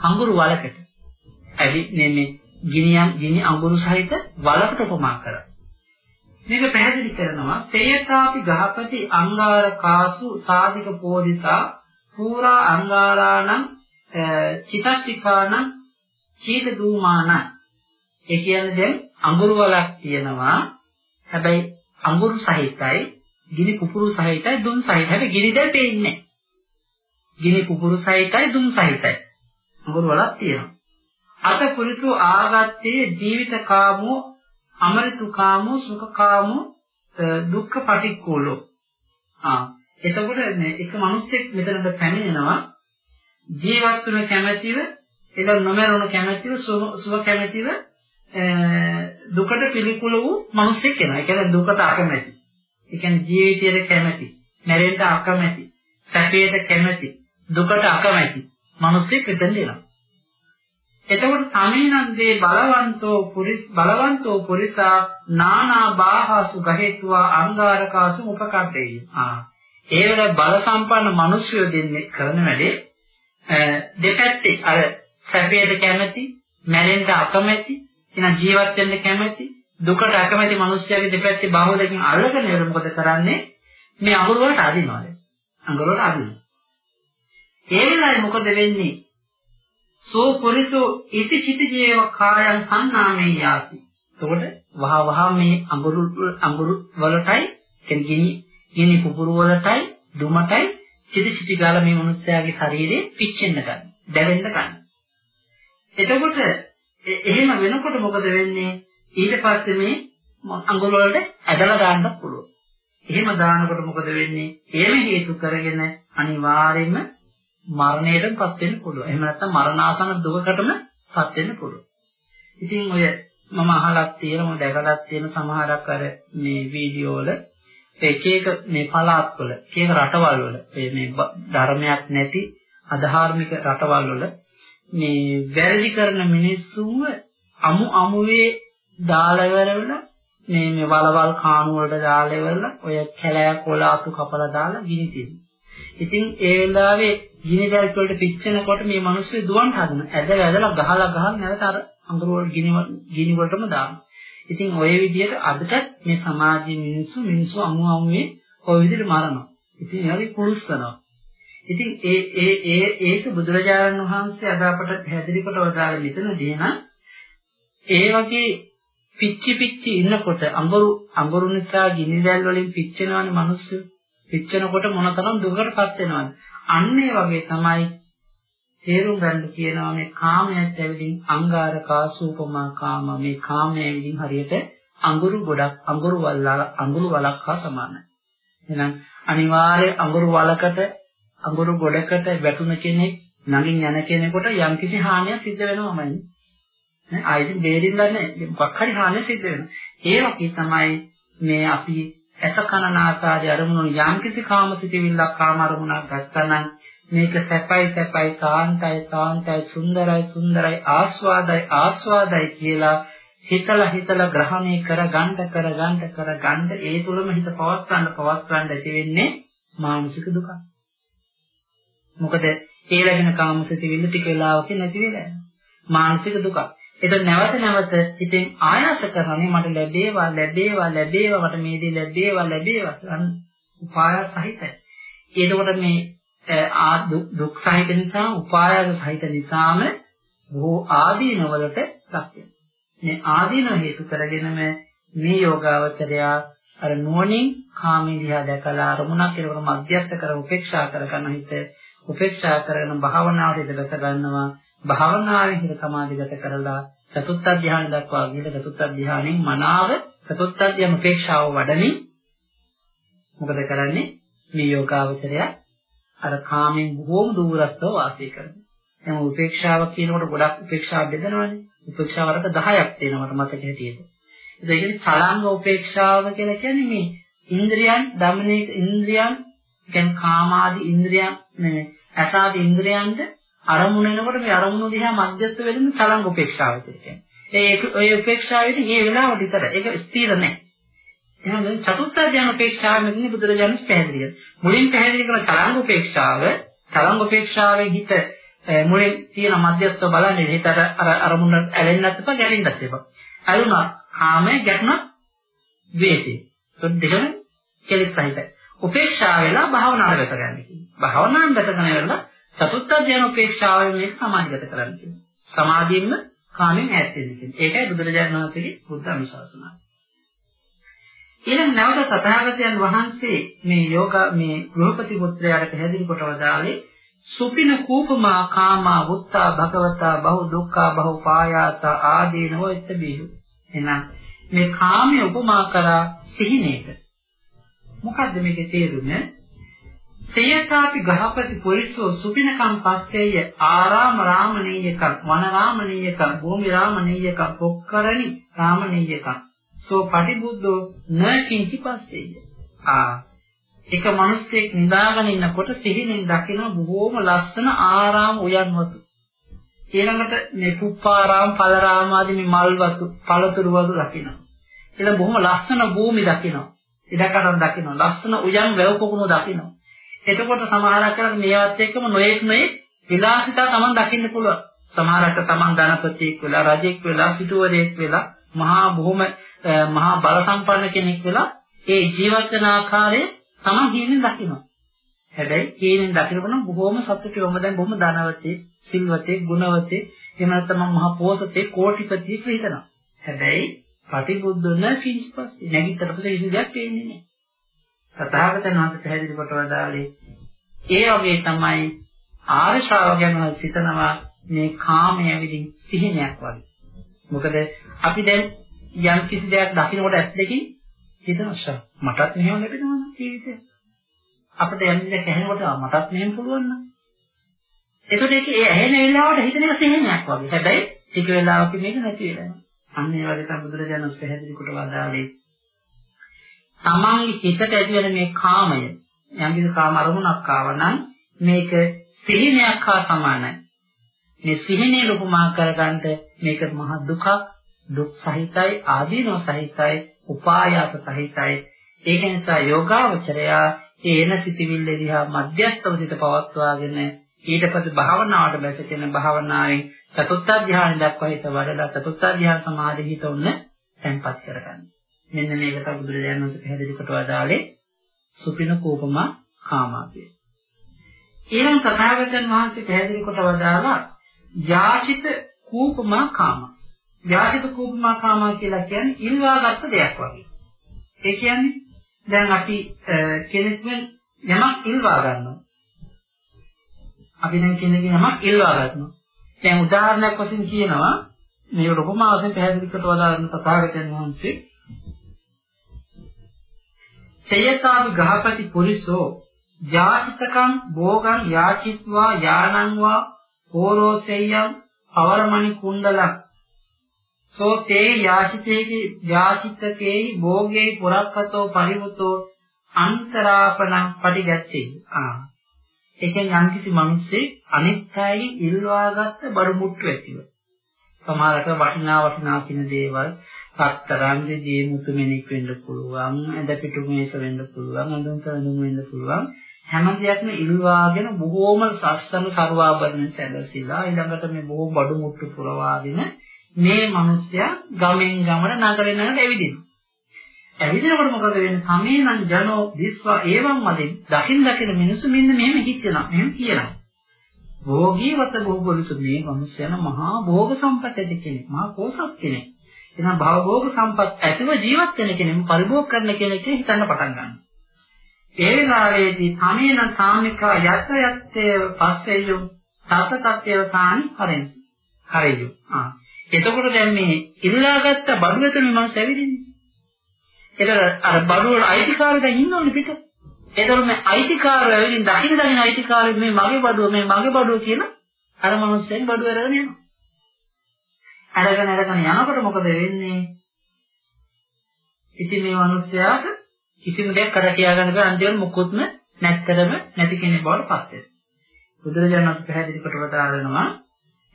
අඟුරු වලකට ඇවි නෙමෙ ගිනියම් ගිනි අඟුරු සහිත වලකට උපමා කරා. මේක පැහැදිලි කරනවා සේයතාපි ගහපති අංගාර කාසු සාධික පෝදිසා පූරා අංගාරාණං චිතක්තිකාණං චීත දූමාන ඒ කියන්නේ දැන් අඟුරු වලක් තියෙනවා. හැබැයි අඟුරු සහිතයි ගිනි පුපුරු සහිතයි දුම් සහිතයි. හැබැයි ගිනි දැල් පේන්නේ ගිනි පුපුරු සහිතයි දුම් සහිතයි. අඟුරු වලක් තියෙනවා. අත පුරිසු ආගත්තේ ජීවිත කාමෝ අමරිතු කාමෝ සුඛ කාමෝ දුක්ඛ පටික්කුලෝ ආ එතකොට මේ එක මිනිස්සෙක් මෙතනට පැමිණෙනවා ජීවත් වෙන කැමැතිව ඒක නොමරන කැමැතිව සුව කැමැතිව දුකට පිළිකුල වූ මිනිස්සෙක් වෙනවා. ඒ කියන්නේ දුකට අකමැති. ඒ කියන්නේ ජීවිතයට කැමැති, මැරෙන්න අකමැති, සැපයට කැමැති, දුකට අකමැති මිනිස්සෙක් වෙතෙන් දෙනවා. එතකොට තමේනන්දේ බලවන්තෝ පුරිස් බලවන්තෝ පුරිසා නානා බාහසු ගහෙත්වා අංගාරකාසු උපකට්ටේ. ආ ඒ වල බල සම්පන්න මිනිස්සු දෙන්නේ කරන වැඩේ දෙපැත්තේ අර සැපයට කැමති, මැරෙන්න අකමැති, එහෙනම් ජීවත් වෙන්න කැමති, දුකට අකමැති මිනිස්සුන්ගේ දෙපැත්තේ බාහුව දෙකෙන් අල්ලගෙන ඉවර මොකද කරන්නේ? මේ අඟුරු වලට අදිනවා දැන්. අඟුරු වලට අදිනවා. ඒ වෙලාවේ මොකද වෙන්නේ? සෝ පුරිසෝ ඉති චිති ජීව කායං සන්නාමේ යාති. එතකොට වහ වහ මේ අඟුරු අඟුරු වලටයි කියන්නේ ගිනි පුපුරු වලටයි දුමටයි සිටි සිටි ගාලා මේ මිනිස්යාගේ ශරීරේ පිච්චෙන්න ගන්න. දැවෙන්න ගන්න. එතකොට එහෙම වෙනකොට මොකද වෙන්නේ? ඊට පස්සේ මේ අඟුල වලට ඇදලා දාන්න පුළුවන්. එහෙම දානකොට මොකද වෙන්නේ? ඒම හේතු කරගෙන අනිවාර්යයෙන්ම මරණයටපත් වෙන්න පුළුවන්. එහෙම නැත්නම් මරණාසන්න දුකකටම පත් වෙන්න පුළුවන්. ඉතින් ඔය මම අහලක් තියෙනවා දැකලක් තියෙන සමහරක් අර මේ වීඩියෝ වල එක එක මේ පළාත්වල එක එක රටවල් වල මේ ධර්මයක් නැති අධාර්මික රටවල් වල මේ වැරදි කරන මිනිස්සුන්ව අමු අමුවේ දාලා ඉවරලා මේ මේ වලවල් කාණු වලට දාලා ඉවරලා ඔය කැලෑ කොළ අතු කපලා දාලා ගිනි තියෙනවා. ඉතින් ඒ වෙලාවේ ගිනි දැල් වලට පිච්චෙනකොට මේ මිනිස්සු දුවන්ට හදන. ඇද වැදලා ගහලා ගහලා නැවත අර අඟුරු වල ගිනි ගිනි වලටම දානවා. ඉතින් ওই විදිහට අදටත් මේ සමාජයේ මිනිස්සු මිනිස්සු අමු අමුවේ ওই විදිහට මරනවා. ඉතින් ඒවලි පුරුස්සනවා. ඉතින් ඒ ඒ ඒ ඒක බුදුරජාණන් වහන්සේ අද අපට පැහැදිලි කොට වදාළ මෙතනදී නම් ඒ වගේ පිච්චි පිච්චි ඉන්නකොට අඟුරු අඟුරු නිසා ගිනි දැල් වලින් පිච්චෙනවනේ මිනිස්සු. පිච්චෙනකොට මොනතරම් දුකටපත් වෙනවද? අන්න ඒ වගේ තමයි තේරුම් ගන්න කියනවා මේ කාමයට ඇවිදින් අංගාර කාසූපමා කාම මේ කාමයේ ඇවිදින් හරියට අඟුරු ගොඩක් අඟුරු වල්ලා අඟුරු වලක් හා සමානයි. එහෙනම් අනිවාර්ය අඟුරු වලකට අඟුරු ගොඩකට වැටුණ කෙනෙක් නගින් යන කෙනෙකුට යම්කිසි හානියක් සිද්ධ වෙනවමයි. නේ ආයෙත් බේරින්න නැහැ. මොකක් හරි හානියක් සිද්ධ වෙනවා. ඒ වගේ තමයි මේ අපි ඇස කන නාසාදී අරමුණු යම්කිසි කාමසිතවිල්ලක් කාම අරමුණක් ගත්තනම් මේක සැපයි සැපයි සාන්තයි සාන්තයි සුන්දරයි සුන්දරයි ආස්වාදයි ආස්වාදයි කියලා හිතලා හිතලා ග්‍රහණය කර ගන්න කර ගන්න කර ගන්න ඒ තුලම හිත පවත්වන්න පවත්වන්න ඇති වෙන්නේ මානසික දුක. මොකද ඒ ලැබෙන කාමසිතවිල්ල ටික වෙලාවකින් නැති වෙලා මානසික දුක. ඒක නැවත නැවත හිතෙන් ආයාස කරන්නේ මට ලැබේවා ලැබේවා ලැබේවා මට මේ දේ ලැබේවා ලැබේවා අන්න උපාය සහිතයි. ඒකකොට මේ ආ දුක් සහිත නිසා උපායන සහිත නිසාම බොහෝ ආදීනවලට ලක් වෙනවා. මේ ආදීනව හේතු කරගෙනම මේ යෝගාවචරයා අර නුවණින් කාමී දිහා දැකලා අරමුණක් කෙරෙකට මධ්‍යස්ථ කර උපේක්ෂා කරගන්න හිත උපේක්ෂා කරගෙන භාවනාවට ඉඳ ගන්නවා භාවනාවෙන් හිත සමාධිගත කරලා චතුත්ථ ධ්‍යාන දක්වා ගිහින් චතුත්ථ ධ්‍යානෙන් මනාව චතුත්ථ ධ්‍යාන උපේක්ෂාව වඩමින් මොකද කරන්නේ මේ යෝගාවචරය අර කාමෙන් බොහෝම දුරස්තව වාසය කරනවා. එහෙනම් උපේක්ෂාව කියනකොට ගොඩක් උපේක්ෂාව බෙදනවානේ. උපේක්ෂා වර්ග 10ක් තියෙනවා මට මතක හැටියට. ඒ කියන්නේ සලංග උපේක්ෂාව කියලා කියන්නේ මේ ඉන්ද්‍රියන් දමනය ඉන්ද්‍රියන් කියන්නේ කාමාදී ඉන්ද්‍රියන් නෙමෙයි අසාදී ඉන්ද්‍රියන්ට අරමුණ එනකොට මේ අරමුණ දිහා මධ්‍යස්ථ වෙලින් සලංග උපේක්ෂාව කියන්නේ. ඒ ඔය උපේක්ෂාවේදී මේ වෙලාවට විතර ඒක ස්ථිර නැහැ. එහෙනම් චතුත්ථ ඥාන උපේක්ෂාව මෙතන බුදුරජාණන් පැහැදිලි කරනවා. මුලින් පැහැදිලි කරන සලංග උපේක්ෂාව සලංග උපේක්ෂාවේ හිත මුලින් තියෙන මධ්‍යස්ථ බලන්නේ හිතට අර අරමුණ ඇලෙන්නත් එපා ගැටෙන්නත් එපා. අරුණා කාමයේ ගැටුණ ද්වේෂය. ඒ දෙකම කෙලෙස් සහිතයි. උපේක්ෂා වෙලා භාවනාවට වැස ගන්න කියනවා. භාවනාවෙන් වැසගෙන ඉවරලා චතුත්ථ ධ්‍යාන උපේක්ෂාවෙන් මේක සමාධිගත කරන්න කියනවා. සමාධියෙන්ම කාමෙන් ඈත් වෙන්න කියනවා. ඒකයි බුදුරජාණන් වහන්සේගේ බුද්ධ අනුශාසනාව. ඊළඟ නැවත තථාගතයන් වහන්සේ මේ යෝග මේ ගෘහපති පුත්‍රයාට පැහැදිලි කොට වදාළේ සුපින කූපමා කාමා වුත්තා භගවතා බහු දුක්ඛා බහු පායාස ආදීනෝ ඉත්තබිහු එහෙනම් මේ කාමයේ උපමා කරා සිහිනේක මොකද්ද මේකේ තේරුම සේයතාපි ගහපති පුරිසෝ සුපිනකම් පස්සේය ආරාම රාමණීයකම් වන රාමණීයකම් භූමි රාමණීයකම් පොක්කරණි රාමණීයකම් සෝ පටිබුද්ධෝ න කිංචි පස්සේය ආ එක මිනිස්සෙක් නිදාගෙන ඉන්නකොට සිහිනෙන් දකින බොහෝම ලස්සන ආරාම උයන්වතු. ඊළඟට මේ කුප්පාරාම, පලරාම ආදී මේ මල් වතු, පළතුරු වතු දකිනවා. ඊළඟ බොහොම ලස්සන භූමි දකිනවා. ඉඩකඩම් දකිනවා. ලස්සන උයන් වැව් පොකුණු දකිනවා. එතකොට සමහරක් කරලා මේවත් එක්කම නොයෙක් නොයෙක් විලාසිතා Taman දකින්න පුළුවන්. සමහරක් තමන් ධනපතියෙක් වෙලා රජෙක් වෙලා සිටුවරයෙක් වෙලා මහා බොහොම මහා බල සම්පන්න කෙනෙක් වෙලා ඒ ජීවත් වෙන ආකාරය තමන් හීනෙන් දකිනවා. හැබැයි හීනෙන් දකිනකොට බොහොම සතුටු වම දැන් බොහොම ධනවතේ, සිල්වතේ, ගුණවතේ, එහෙම නැත්නම් මහා පෝසතේ, කෝටිපතියෙක් හිතනවා. හැබැයි පටිබුද්ධන කිසිපස්සේ නැගිටතර පස්සේ කිසි දෙයක් පේන්නේ නැහැ. තථාගතයන් වහන්සේ පැහැදිලි කොට වදාළේ ඒ වගේ තමයි ආර්ය ශ්‍රාවකයන් වහන්සේ සිතනවා මේ කාමයේ විදිහින් සිහිනයක් වගේ. මොකද අපි දැන් යම් කිසි දෙයක් දකින්නකොට ඇස් දෙකින් හිතනවා මටත් මෙහෙම ලැබෙනවා ජීවිතේ. අපිට යම් දෙයක් ඇහෙනකොට මටත් මෙහෙම පුළුවන් නම්. ඒකට ඒක ඒ ඇහෙන වෙලාවට හිතන එක සිහිනයක් වගේ. හැබැයි ටික වෙලාවකින් මේක නැති වෙලා යනවා. අන්න ඒ වගේ තමයි බුදුරජාණන් පැහැදිලි කොට වදාළේ. තමන්ගේ හිතට ඇති වෙන මේ කාමය යම් කිසි කාම අරමුණක් ආවනම් මේක සිහිනයක් හා සමානයි. මේ සිහිනේ ලොකුමා කරගන්න මේක මහ දුකක් දුක් සහිතයි ආදීනව සහිතයි උපායාස සහිතයි ඒක නිසා යෝගාවචරයා ඒ එන සිටිවිල්ල දිහා මධ්‍යස්ථව සිට පවත්වාගෙන ඊට පස්සේ භාවනාවට බැසගෙන භාවනාවෙන් චතුත්ථ ධ්‍යාන දක්වා හිත වඩලා චතුත්ථ ධ්‍යාන සමාධි හිත උන්න තැන්පත් කරගන්න. මෙන්න මේක තමයි බුදුරජාණන් වහන්සේ පැහැදිලි කොට වදාළේ සුපින කෝපමා කාමාපය. ඊළඟ තථාගතයන් වහන්සේ පැහැදිලි කොට වදාලා යාචිත කූපමා කාම. යාචිත කූපමා කාම කියලා කියන්නේ ඉල්වාගත්ත දෙයක් වගේ. ඒ කියන්නේ දැන් අපි කෙනෙක්ගෙන් යමක් ඉල්වා ගන්නවා. අපි දැන් කෙනෙක්ගෙන් යමක් ඉල්වා ගන්නවා. දැන් උදාහරණයක් වශයෙන් කියනවා මේ රූපමාවසෙන් පැහැදිලි කොට වදාරන තථාගතයන් වහන්සේ සයතාවි ගහපති පුරිසෝ යාචිතකම් භෝගං යාචිත්වා යානං වා පෝරෝසෙය්‍යං පවරමණි කුණ්ඩලක් සෝ තේ යාචිතේහි යාචිතකේ භෝගේ පුරක්කතෝ පරිවතෝ අන්තරාපණං පටිගච්ඡේ. ආ. ඒකෙන් යම්කිසි මිනිස්සේ අනිත් අයගේ ඉල්වාගත්ත බඩු මුට්ටු ඇතිව. සමහරට වටිනා වටිනා කින දේවල් පත්තරන් දෙදී මුතුමෙනෙක් වෙන්න පුළුවන් ඇඳ පිටු මේස වෙන්න පුළුවන් අඳුන් සඳුන් වෙන්න පුළුවන් හැම දෙයක්ම ඉල්වාගෙන බොහෝම සස්සම ਸਰවාභරණ සැලසිලා ඊළඟට මේ බොහෝ බඩු මුට්ටු පුරවාගෙන මේ මිනිස්සයා ගමෙන් ගමන නගරෙන් නගරට ඇවිදිනවා. ඇවිදිනකොට මොකද වෙන්නේ? සමේනං ජනෝ දිස්වා ඒවම් මදින් දකින් දකින මිනිස්සු මෙන්න මෙහෙම හිතනවා. මෙහෙම කියනවා. භෝගීවත භෝගවලුසු මේ මිනිස්සයන මහා භෝග සම්පත් ඇති කෙනෙක්. මහා කෝසත් කෙනෙක්. එහෙනම් භවභෝග සම්පත් ඇතිව ජීවත් වෙන කෙනෙක් පරිභෝග කරන කෙනෙක් හිතන්න පටන් ගන්නවා. ඒ වෙලාවේදී සමේන සාමිකා යත් යත්තේ පස්සෙයු සත තත්ත්වය සානි හරෙන්. හරියු. ආ. එතකොට දැන් මේ ඉල්ලාගත්ත බඩු වෙත මේ මනස ඇවිදින්නේ. ඒතර අර බඩු වල අයිතිකාරය දැන් ඉන්නෝනේ පිට. ඒතර මේ අයිතිකාරය ඇවිදින් දකින්න දකින්න අයිතිකාරය මේ මගේ බඩුව මේ මගේ බඩුව කියන අර මනුස්සයෙන් බඩුව අරගෙන යනවා. අරගෙන අරගෙන යනකොට මොකද වෙන්නේ? ඉතින් මේ මිනිස්යාට කිසිම දෙයක් කර කියා ගන්න බැහැ අන්තිමට මොකොත්ම නැත්තරම නැති කෙනෙක් බවට පත් වෙනවා. බුදුරජාණන් වහන්සේ පැහැදිලි කොට වදාරනවා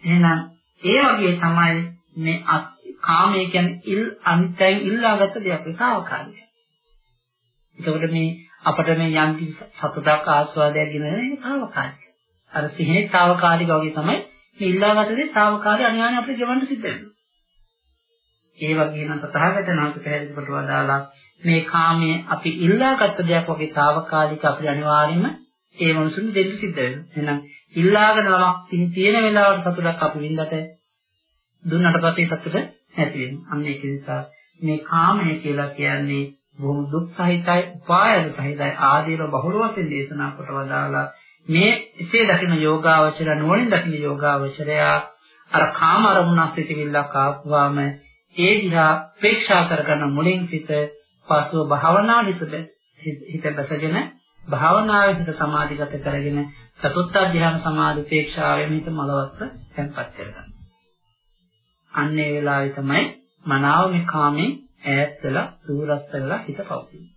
එහෙනම් ඒ වගේ තමයි මේ කාමයේ කියන්නේ ඉල් අනිත්‍යයෙන් ඉල්ලාගත්ත දෙයක් ඒකාකාරයි. එතකොට මේ අපිට මේ යම් සතුටක් ආස්වාදයක් ගෙන දෙන එක తాවකාලික. අර සිහිනේ తాවකාලික වගේ තමයි මේ ඉල්ලාගත්ත දේ తాවකාලික අනිවාර්යයෙන් අපිට ගෙවන්න සිද්ධ වෙනවා. ඒ වගේම තථාගතයන් වහන්සේ පැහැදිලි කොට වදාලා මේ කාමයේ අපි ඉල්ලාගත්ත දෙයක් වගේ తాවකාලික අපිට අනිවාර්යයෙන්ම ඒ මොනසුන් දෙන්න සිද්ධ වෙනවා. එහෙනම් ඉල්ලාගෙන ළමක් තියෙන වෙලාවට සතුටක් අපි විඳට දුන්නට පස්සේ සතුට නැති වෙනවා. අන්න ඒක නිසා මේ කාමය කියලා කියන්නේ බොහොම දුක් සහිතයි, උපායද සහිතයි ආදීන බහුල වශයෙන් දේශනා කොට වදාලා මේ එසේ දකින යෝගාවචර නුවණින් දකින යෝගාවචරය අර කාම අරමුණක් සිටිවිල්ලක් ආපුවාම ඒ දිහා ප්‍රේක්ෂා කරගන්න මුලින් සිට පසුව භාවනා හිත බැසගෙන භාවනාවේ හිත සමාධිගත කරගෙන චතුත්ථ ධ්‍යාන සමාධි ප්‍රේක්ෂාවෙන් හිත මලවත්ව තැන්පත් කරගන්න. අන්න ඒ වෙලාවේ තමයි මනාව මේ කාමෙන් ඈත් වෙලා දුරස්ත වෙලා හිත පවතින්නේ.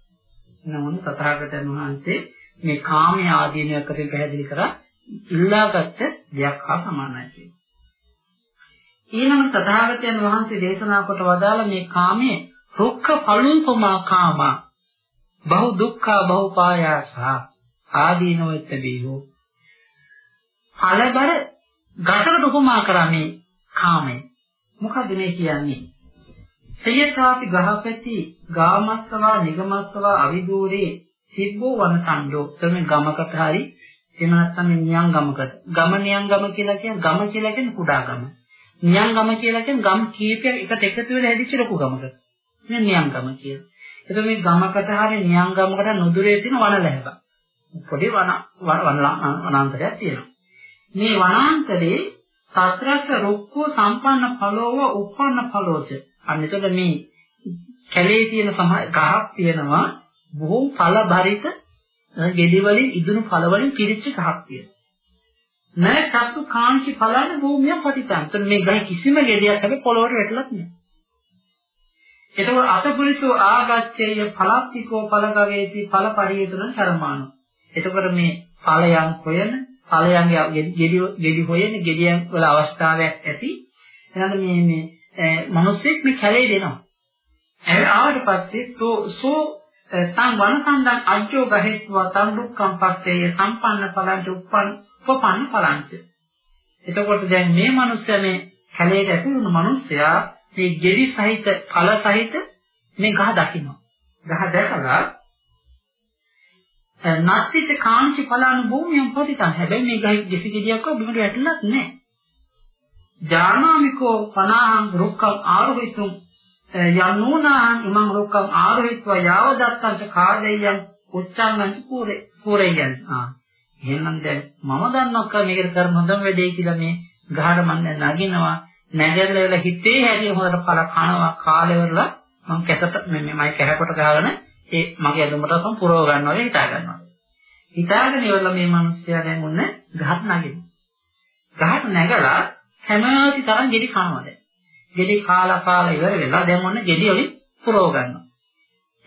නමුත් තථාගතයන් වහන්සේ මේ කාමයේ ආදීනයක් වශයෙන් පැහැදිලි කරා ඉල්ලාගත්ත දෙයක් හා සමානයි කියන්නේ. ඊළඟ තථාගතයන් වහන්සේ දේශනා කොට වදාළ මේ කාමයේ රුක්ඛ පලුපමා කාමා බහු දුක්ඛ බහු පායාසා ආදීනවෙත් බීහෝ අලබර ගසකට උපමා කරන්නේ කාමය. මොකද මේ කියන්නේ? සයතාපි ගහපැති ගාමස්සවා නිගමස්සවා අවිදූරේ සිබ්බෝ වනසණ්ඩෝ තමයි ගමකට හරි එහෙම නැත්නම් නියං ගමකට ගම නියං ගම කියලා කියන්නේ ගම කියලා කියන්නේ කුඩා ගම. නියං ගම කියලා කියන්නේ ගම් කීපයක් එකට එකතු වෙලා හැදිච්ච ලොකු ගමකට මේ නියං ගම කියලා. එතකොට මේ ගමකට හරි නියං ගමකට නුදුරේ තියෙන වන ලැබ. පොඩි වන වනාන්තරයක් තියෙනවා. මේ වනාන්තරේ සත්‍රස්ස රුක්කෝ සම්පන්න ඵලෝව උප්පන්න ඵලෝච. අන්න එතකොට මේ කැලේ තියෙන ගහක් තියෙනවා. බොහොම ඵල භරිත ගෙඩි වලින් ඉදුණු ඵල වලින් පිරිච්ච ගහක් තියෙනවා. නෑ චස්සු කාංශි ඵලන භූමිය පටිතන්. මේ ගහේ කිසිම ගෙඩියක් හැබැයි පොළොවට වැටලත් නෑ. එතකොට අතපුරිසෝ ආගච්ඡේය ඵලත්තිකෝ ඵලගවේති ඵල පරියතුන චර්මානෝ. එතකොට මේ ඵලයන් හොයන ඵලයන්ගේ ගෙඩි ගෙඩි හොයන ගෙඩියන් වල අවස්ථාවක් ඇති. එහෙනම් මේ මේ මිනිස්සෙක් මේ කැලේ දෙනවා. ඒ ආවට පස්සේ තෝ සෝ තං වනසන්දන් අජ්ජෝ ගහෙත්වා තං දුක්ඛම් පස්සේ සම්පන්න පලංච උප්පන් උපපන්න පලංච. එතකොට දැන් මේ මිනිස්සයා මේ කැලේට ඇතුළු මිනිස්සයා මේ ගෙඩි සහිත ඵල සහිත මේ ගහ දකිනවා. ගහ දැකලා eh, නත්තිච කාංචි ඵලානු භූමියම් පොතිතං හැබැයි මේ ගහ ගෙසි ගෙඩියක් බිමට වැටලත් නැහැ. ජානාමිකෝ පනාහං රුක්ඛං ආරෝහිතුම් යන්නෝනාහං ඉමං රුක්ඛං ආරෝහිත්වා යාවදත්තං කාදෙයං උච්චංගං පුරේ පුරේයන් ආ එහෙනම් දැන් මම දන්නවක මේකට කරන හොඳම වැඩේ කියලා මේ ගහට මම නගිනවා. නැගලා හිතේ හැදී හොඳට පළ කනවා. කාලෙවල මම කැසට මේ මම කැරකොට ගහගෙන ඒ මගේ ඇඳුමට සම් පුරව ගන්නවා හිතා ගන්නවා. හිතාගෙන ඉවරලා මේ මිනිස්සයා දැන් ඔන්න ගහට නගිනවා. ගහට නැගලා කැමති තරම් ගෙඩි කනවා දැන්. ගෙඩි කාලා කාලා ඉවර වෙලා දැන් මොන ගෙඩි වලින් පුරව ගන්නවා.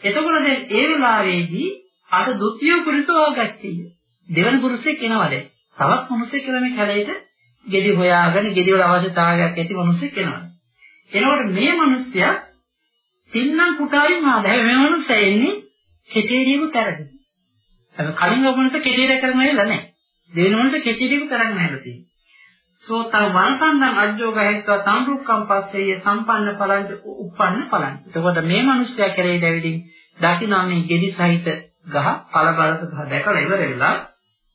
එතකොට දැන් ඒ වෙලාවේදී අර ဒုတိ ය පුරුෂෝ ආගත්තේ. දෙවන පුරුෂයෙක් එනවා දැන්. තවත් මිනිස්සෙක් කියලා මේ කැලේට ගෙඩි හොයාගෙන ගෙඩි වල අවශ්‍යතාවයක් ඇති මිනිස්සෙක් එනවා. එනකොට මේ මිනිස්සයා තින්නම් කුටාරින් ආදා. මේ මිනිස්සයා එන්නේ කෙටේරියු තරගෙන. අර කලින් ඔබනට කෙටේරිය කරන්න වෙලා නැහැ. දෙවෙනි මිනිස්ස කෙටේරියු කරන්න නැහැ තියෙන්නේ. සෝතං වනසන්දං අජ්ජෝග හෙත්වා සම්රුක්කම් පස්සේය සම්පන්න පලංච උප්පන්න පලං. එතකොට මේ මිනිස්සයා කරේ දැවිදින් දකින්න මේ ගෙඩි සහිත ගහ පළ බලක ගහ දැකලා ඉවර වෙලා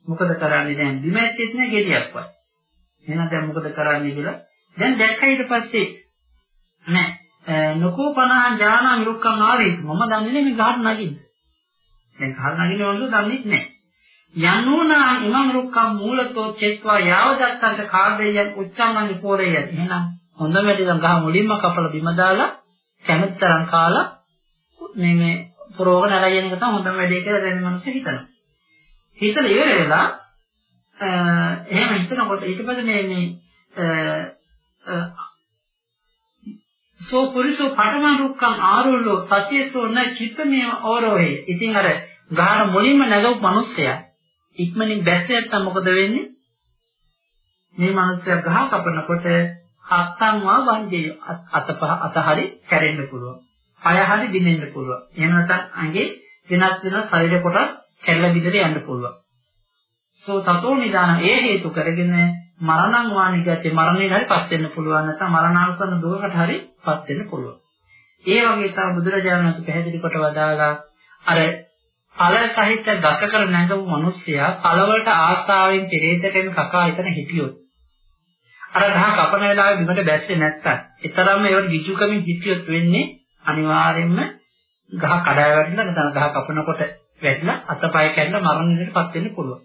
මොකද කරන්නේ දැන් බිම ඇත්තෙත් නෑ ගෙඩියක්වත්. එහෙනම් දැන් මොකද කරන්නේ කියලා දැන් දැක්කා ඊට පස්සේ නෑ නකෝ 50 ඥාන මිරුක්කම් ආවේ මම දන්නේ මේ ගහට නගින්න. දැන් ගහට නගින්න ඕනද දන්නේ නැහැ. යනුනා ඉමං රුක්කම් මූලතෝ චෙත්වා යාවදත්තන්ට කාර්යයන් උච්චංගන් පෝරේය එහෙනම් හොඳ වැඩි නම් ගහ මුලින්ම කපලා බිම දාලා කැමතරම් කාලා මේ මේ ප්‍රෝගන අරගෙන එක තමයි හොඳම වැඩේ කියලා දැන් මිනිස්සු හිතනවා. හිතලා ඉවර වෙලා එහෙම හිතනකොට ඊට පස්සේ මේ මේ සෝ පුරිසෝ පඨම රුක්කම් ආරුල්ලෝ සත්‍යසෝ න චිත්තමේ ඕරෝහේ ඉතින් අර ගහන මුලින්ම නැගපු මිනිස්සයා ඉක්මනින් බැස්ස නැත්තම් මොකද වෙන්නේ? මේ මිනිස්සයා ගහ කපනකොට හත්තන් වා වංජේ අත පහ අත හරි කැරෙන්න පුළුවන්. පය හරි දිනෙන්න පුළුවන්. එහෙම නැත්නම් අඟේ වෙනස් වෙන ශරීර කොටස් කැරලා බිඳට යන්න පුළුවන්. සෝ තතෝ නිදාන ඒ හේතු කරගෙන මරණං වානිකච්චේ මරණයට හරි පත් වෙන්න පුළුවන් නැත්නම් මරණාසන්න දුකකට හරි පත් වෙන්න පුළුවන්. ඒ වගේ තමයි බුදුරජාණන් වහන්සේ පැහැදිලි කොට වදාලා අර ඵල සහිත දසකර නැගපු මිනිස්සයා ඵලවලට ආශාවෙන් පෙරේතකෙන් කකා එතන හිටියොත් අර ගහ කපන වෙලාවේ බිමට බැස්සේ නැත්තම් ඊතරම්ම ඒවට විචුකමින් හිටියොත් වෙන්නේ අනිවාර්යයෙන්ම ගහ කඩා වැටෙලා නැත්නම් ගහ කපනකොට වැටලා අතපය කැඩලා මරණයටපත් වෙන්න පුළුවන්.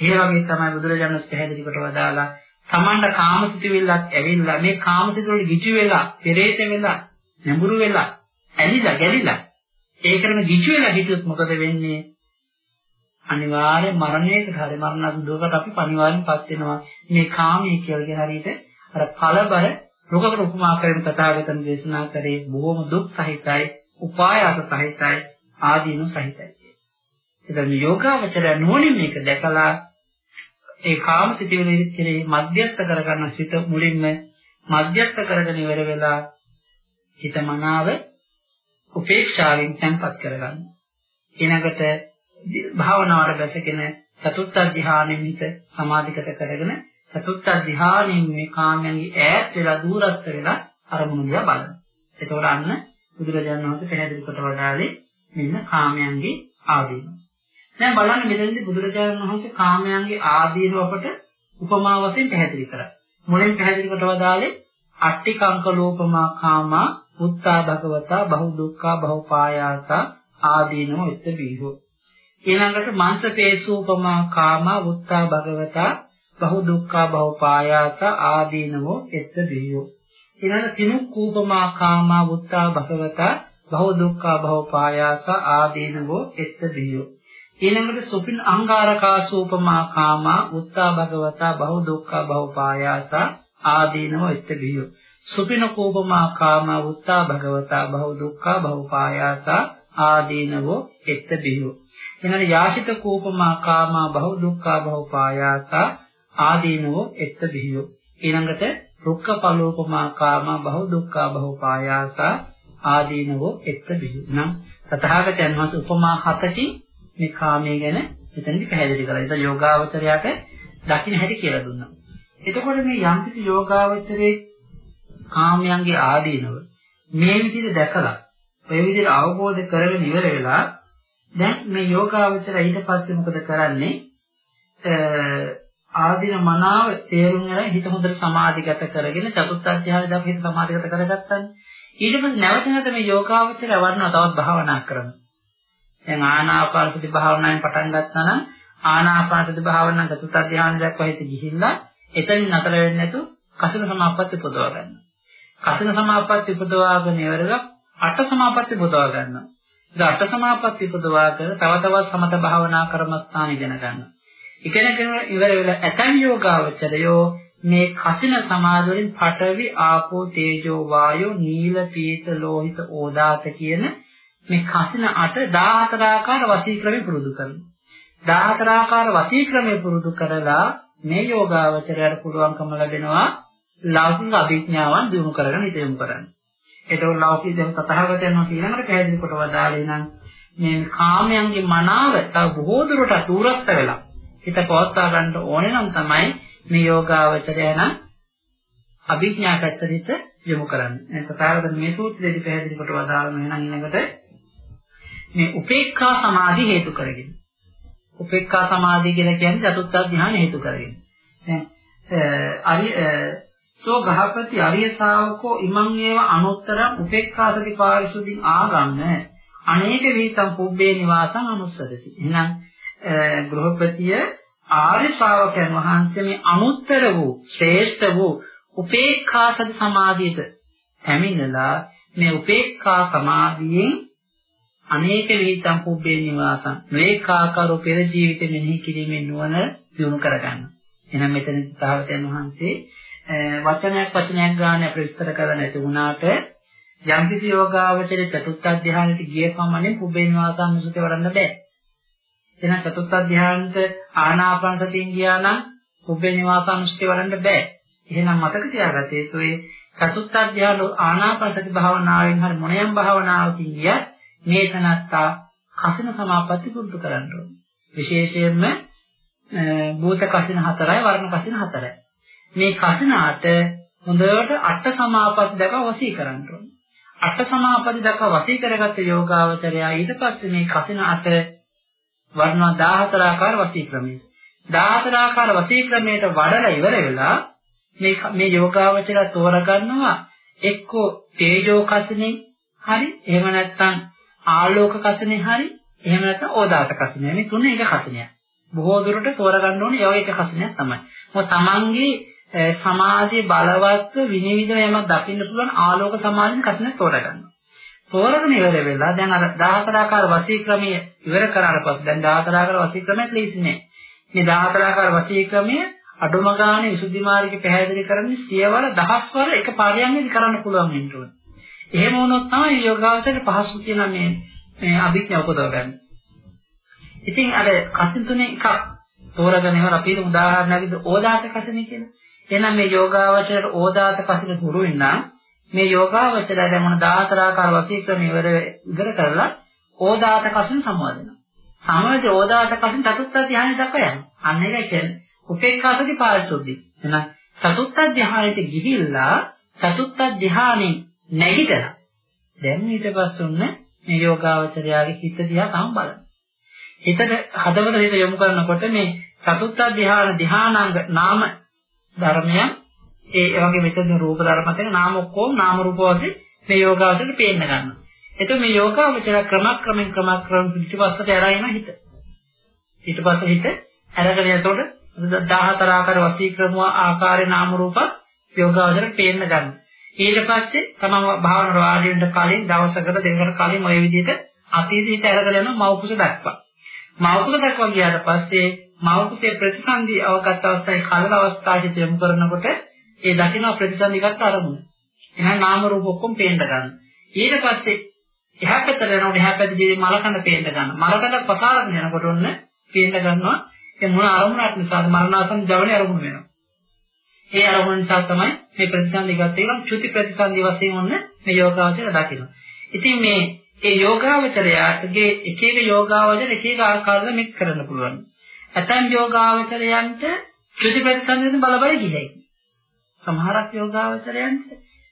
ඒ වගේ තමයි බුදුරජාණන් වහන්සේ පැහැදිලි කොට වදාලා තමන්ට කාමසිතුවිල්ලක් ඇවිල්ලා මේ කාමසිතුවිලි විචු වෙලා, පෙරේත වෙලා, නැඹුරු වෙලා, ඇලිලා, ගැලිලා ඒකටම ගිජු වෙලා හිටියොත් මොකද වෙන්නේ? අනිවාර්ය මරණයකට හරි මරණ දුකට අපි අනිවාර්යෙන්පත් වෙනවා. මේ කාමයේ කියලා කියන හරියට අර කලබර රෝගකට උපමා කරගෙන තථාගතයන් දේශනා කරේ බොහොම දුක් සහිතයි, උපායාස සහිතයි, ආදීනු සහිතයි. එතන යෝගාවචරය නෝනින් මේක දැකලා ඒ කාම සිතිවිලි කෙරෙහි මධ්‍යස්ථ කරගන්න සිත මුලින්ම මධ්‍යස්ථ කරගෙන ඉවර වෙලා හිත මනාව උපේක්ෂාවෙන් තැන්පත් කරගන්න. ඊළඟට භාවනාවට බැසගෙන චතුත්ථ ධ්‍යානෙම හිත සමාධිගත කරගෙන චතුත්ථ ධ්‍යානෙම මේ කාමයන්ගේ ඈත් වෙලා දුරස්ත වෙලා අරමුණු දිහා බලන්න. එතකොට අන්න බුදුරජාණන් වහන්සේ පැහැදිලි කොට වදාළේ මෙන්න කාමයන්ගේ ආදීන. දැන් බලන්න මෙතනදී බුදුරජාණන් වහන්සේ කාමයන්ගේ ආදීන අපට උපමා වශයෙන් පැහැදිලි කරා. මුලින් පැහැදිලි කොට වදාළේ අට්ටි කංකලෝපමා කාමා උත්තා භගවතා බහු දුක්ඛා බහු පායාසා ආදීනෝ ඉත්ත බීහෝ ඊළඟට මාංශපේසූපමා කාමා උත්තා භගවතා බහු දුක්ඛා බහු පායාසා ආදීනෝ ඉත්ත බීහෝ ඊළඟ තිනුක්කූපමා කාමා උත්තා භගවතා බහු දුක්ඛා බහු පායාසා ආදීනෝ ඉත්ත බීහෝ ඊළඟට සුපින් අංගාරකාසූපමා කාමා උත්තා භගවතා බහු දුක්ඛා බහු පායාසා ආදීනෝ ඉත්ත බීහෝ සුපින කෝපමා කාමා උත්තා භගවතා බහු දුක්ඛා බහු පායාසා ආදීනවෝ එත්ත බිහු. එනන යාසිත කෝපමා කාමා බහු දුක්ඛා බහු පායාසා ආදීනවෝ එත්ත බිහු. ඊළඟට රුක්ඛ පලෝපමා කාමා බහු දුක්ඛා බහු පායාසා ආදීනවෝ එත්ත බිහු. නම් තථාගතයන් වහන්සේ උපමා හතකින් මේ කාමයේ ගැන එතනදි පැහැදිලි කරලා. ඒක යෝගාවචරයට දකින්න හැටි කියලා දුන්නා. එතකොට මේ යම්කිසි යෝගාවචරයේ කාමයන්ගේ ආදීනව මේ විදිහට දැකලා ඔය විදිහට අවබෝධ කරගෙන ඉවර වෙලා දැන් මේ යෝගාවචර ඊට පස්සේ මොකද කරන්නේ? ආදීන මනාව තේරුම් ගන්න හිත හොඳට සමාධිගත කරගෙන චතුත්ථ ධ්‍යාන දක්වා හිත සමාධිගත කරගත්තානේ ඊට පස්සේ නැවත නැවත මේ යෝගාවචරය වර්ණව තවත් භාවනා කරනවා. දැන් ආනාපාන සති භාවනාවෙන් පටන් ගත්තා නම් ආනාපාන සති භාවනාව චතුත්ථ ධ්‍යාන දක්වා හිත ගිහිල්ලා එතනින් නතර වෙන්නේ නැතු කසින සමාපatti පොදව ගන්නවා. කසින සමාපatti උපදවාගෙන ඉවරලා අට සමාපatti උපදවා ගන්නවා. ඉතින් අට සමාපatti උපදවාගෙන තව තවත් සමත භාවනා කර්මස්ථාන ඉගෙන ගන්නවා. ඉගෙනගෙන ඉවර වෙලා ඇතන් යෝගාවචරයෝ මේ කසින සමාධි වලින් පඨවි ආපෝ තේජෝ වායෝ නීල පීත ලෝහිත ඕදාත කියන මේ කසින 8 14 ආකාර වසී ක්‍රමේ පුරුදු කරනවා. 14 ආකාර වසී ක්‍රමේ පුරුදු කරලා මේ යෝගාවචරයට පුළුවන්කම ලැබෙනවා ලෞකික අභිඥාවන් දිනු කරගෙන ඉදිරියමු කරන්න. ඒතකොට ලෞකික දැන් තථාගතයන් වහන්සේ ඊළඟට පැහැදිලි කොට වදාළේ නම් මේ කාමයන්ගේ මනාව තව බොහෝ දුරට දුරස්ත වෙලා හිත පවත්වා ගන්න ඕනේ නම් තමයි මේ යෝගාවචරය නම් අභිඥා පැත්තට යොමු කරන්නේ. දැන් තථාගතයන් මේ සූත්‍රයේදී පැහැදිලි කොට වදාළන එහෙනම් ඊළඟට මේ උපේක්ඛා සමාධි හේතු කරගෙන. උපේක්ඛා සමාධිය කියලා කියන්නේ චතුත්ථ ධ්‍යාන හේතු කරගෙන. දැන් අරි සෝ ගහපති අරිය ශාවකෝ ඉමං ඒව අනුත්තර උපේක්ඛාසති පාරිශුද්ධින් ආගම්න අනේක වීතම් පුබ්බේ නිවාසං අනුස්සදති. එහෙනම් ගෘහපතිය ආර්ය ශ්‍රාවකයන් වහන්සේ මේ අනුත්තර වූ ශ්‍රේෂ්ඨ වූ උපේක්ඛාසති සමාධියට පැමිණලා මේ උපේක්ඛා සමාධියෙන් අනේක වීතම් පුබ්බේ නිවාසං මේකාකාරෝ පෙර ජීවිත මෙනෙහි කිරීමෙන් නුවණ දිනු කරගන්න. එහෙනම් මෙතන සාහවතයන් වහන්සේ වචනයක් වචනයක් ගන්න අපිට විස්තර කරලා නැති වුණාට යම්කිසි යෝගාවචරයේ චතුත්ථ ධානයට ගිය පමණින් පුබ්බේ නිවාසං සුතේ වඩන්න බෑ. එහෙනම් චතුත්ථ ධානයට ආනාපාන සතියෙන් ගියා නම් පුබ්බේ නිවාසං සුතේ වඩන්න බෑ. එහෙනම් මතක තියාගන්න ඒකේ චතුත්ථ ධානය ආනාපාන සති භාවනාවෙන් හරි මොනියම් භාවනාවකින් ගියත් මේ තනත්තා කසින සමාපatti පුරුදු කරන්න ඕනේ. විශේෂයෙන්ම භූත කසින හතරයි වර්ණ කසින හතරයි. මේ කසිනාට හොඳට අට සමාපatti දක්වා වසී කරන්න ඕනේ. අට සමාපatti දක්වා වසී කරගත්ත යෝගාවචරය ඊට පස්සේ මේ කසින අට වර්ණ 14 ආකාර වසී ක්‍රමය. 14 ආකාර වසී ක්‍රමයට වඩලා ඉවර වෙලා මේ මේ යෝගාවචරය තෝරගන්නවා එක්කෝ තේජෝ කසිනේ හරි එහෙම නැත්නම් ආලෝක කසිනේ හරි එහෙම නැත්නම් ඕදාත කසිනේ මේ තුන එක කසිනයක්. බොහෝ දුරට තෝරගන්න ඕනේ ඒ එක කසිනයක් තමයි. මොකද තමන්ගේ සමාධිය බලවත්ව විනිවිද යමක් දකින්න පුළුවන් ආලෝක සමාධියෙන් කසින තෝරගන්න. තෝරගෙන ඉවර වෙලා දැන් අර 14 ආකාර වසී ක්‍රමය ඉවර කරාට පස්සේ දැන් 14 ආකාර වසී ක්‍රමයක් ලීසි නෑ. මේ 14 ආකාර වසී ක්‍රමය අඩුම ගානේ විසුද්ධි මාර්ගේ පැහැදිලි කරන්නේ සියවර දහස්වර එක පාඩයන්ෙදි කරන්න පුළුවන් වෙන්න ඕනේ. එහෙම වුණොත් තමයි යෝගාවචරයට පහසු කියන මේ මේ අභිඥා උපදව ගන්න. ඉතින් අර කසින් තුනේ එකක් තෝරගෙන ඉවර අපි උදාහරණයක් විදිහට ඕදාත කසිනේ කියලා. එහෙනම් මේ යෝගාවචරයට ඕදාත කසින හුරු වෙනා මේ යෝගාවචරය දැන් මොන 14 ආකාර වශීකරණ ඉවර ඉවර කරලා ඕදාත කසින සමවදිනවා. සමවද ඕදාත කසින චතුත්ථ ධ්‍යානෙ දක්වා යනවා. අන්න ඒකයි කියන්නේ උපේක්ඛාසති පාරිශුද්ධි. එහෙනම් චතුත්ථ ධ්‍යානෙට ගිහිල්ලා චතුත්ථ ධ්‍යානෙ නැගිටලා දැන් ඊට පස්සේ උන්න මේ යෝගාවචරයාගේ හිත දිහා තම බලන්න. හිතට හදවත හිත යොමු කරනකොට මේ චතුත්ථ ධ්‍යාන ධ්‍යානාංග නාම ධර්මයන් ඒ වගේ මෙතන රූප ධර්මත් එක්ක නාම ඔක්කොම නාම රූප වශයෙන් මේ යෝගාවචරයට පේන්න ගන්නවා. එතකොට මේ යෝගාවචර ක්‍රමක්‍රමෙන් ක්‍රමක්‍රම පිටිපස්සට ඇරගෙන හිත. ඊට පස්සේ හිත අරගෙන යනකොට 14 ආකාර වසී ක්‍රම ආකාරයේ නාම රූප යෝගාවචරයට පේන්න ගන්නවා. ඊට පස්සේ තමම භාවනාවට වාඩි වෙන්න කලින් දවසකට දෙකකට කලින් ওই විදිහට අතීතයට අරගෙන යනවා මෞකුස දක්වා. මෞකුස දක්වා ගියාට පස්සේ මෞකුසේ ප්‍රතිසන්දි අවගත අවස්ථාවේ කලල අවස්ථාවට යොමු කරනකොට ඒ දකින්න ප්‍රතිසන්දිගත අරමුණ. එහෙනම් නාම රූප ඔක්කොම පේන්න ගන්න. ඊට පස්සේ එහා පැත්තට යනකොට එහා පැත්තේ මලකඳ පේන්න ගන්න. මලකඳ පසාරගෙන යනකොට ඔන්න පේන්න ගන්නවා ඒ මොන අරමුණක් නිසාද මරණාසන්න ජවනේ අරමුණ වෙනවා. ඒ අරමුණ නිසා තමයි මේ ප්‍රතිසන්දි ගත්තේ නම් චුති ප්‍රතිසන්දි වශයෙන් ඔන්න මේ යෝගාවචර දකින්න. ඉතින් මේ ඒ යෝගාවචරයාගේ එක එක යෝගාවචර එක එක ආකාරයෙන් මික් කරන්න පුළුවන්. ඇතැම් යෝගාවචරයන්ට චුති ප්‍රතිසන්දියෙන් බල බල ගියයි. සමහරක් යෝගාවචරයන්ට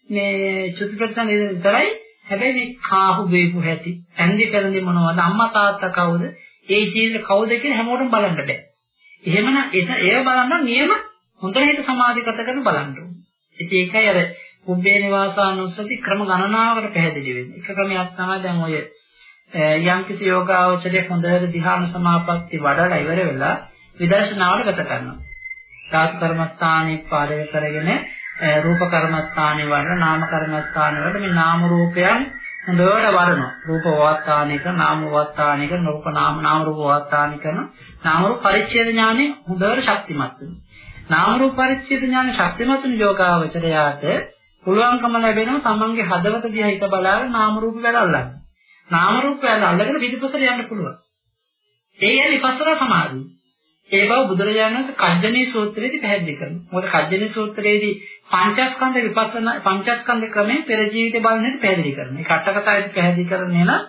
මේ චුති ප්‍රතිසන්දියෙන් විතරයි හැබැයි මේ කාහු බේපු හැටි ඇන්දි කරන්නේ මොනවද අම්මා තාත්තා කවුද ඒ ජීවිත කවුද කියලා හැමෝටම බලන්න බෑ. එහෙමනම් ඒව බලන්න නියම හොඳට හිත සමාධිගත කරගෙන බලන්න ඕනේ. ඉතින් ඒකයි අර කුබ්බේ නිවාසානුස්සති ක්‍රම ගණනාවකට පැහැදිලි වෙන්නේ. එක ක්‍රමයක් තමයි දැන් ඔය යම්කිසි යෝගාවචරයේ හොඳට ධ්‍යාන සමාපatti වඩලා ඉවර වෙලා විදර්ශනාවට ගත කරනවා. ධාතු කර්මස්ථානයේ පාදක කරගෙන රූප කර්මස්ථානයේ වඩන නාම කර්මස්ථානයේ වඩ මේ නාම රූපයන් හොඳට වඩනවා. රූප වවත්තානික නාම වවත්තානික රූප නාම නාම රූප වවත්තානික නාම රූප පරිච්ඡේද ඥානෙ හොඳට ශක්තිමත් වෙනවා. නාම රූප පරිච්ඡේද ඥාන ශක්තිමත්ුන යෝගාවචරයාට පුළුවන්කම ලැබෙනවා තමන්ගේ හදවත දිහා හිත බලාගෙන නාම රූප වැඩ අල්ලන්න. නාම රූප වැඩ අල්ලගෙන පිටිපසට යන්න පුළුවන්. ඒ කියන්නේ විපස්සනා සමාධිය. ඒ බව බුදුරජාණන් වහන්සේ කජ්ජනී සූත්‍රයේදී පැහැදිලි කරනවා. මොකද කජ්ජනී සූත්‍රයේදී පංචස්කන්ධ විපස්සනා පංචස්කන්ධ ක්‍රමයෙන් පෙර ජීවිතේ බලන හැටි පැහැදිලි කරනවා. මේ කටකතාවේදී පැහැදිලි කරන්නේ නම්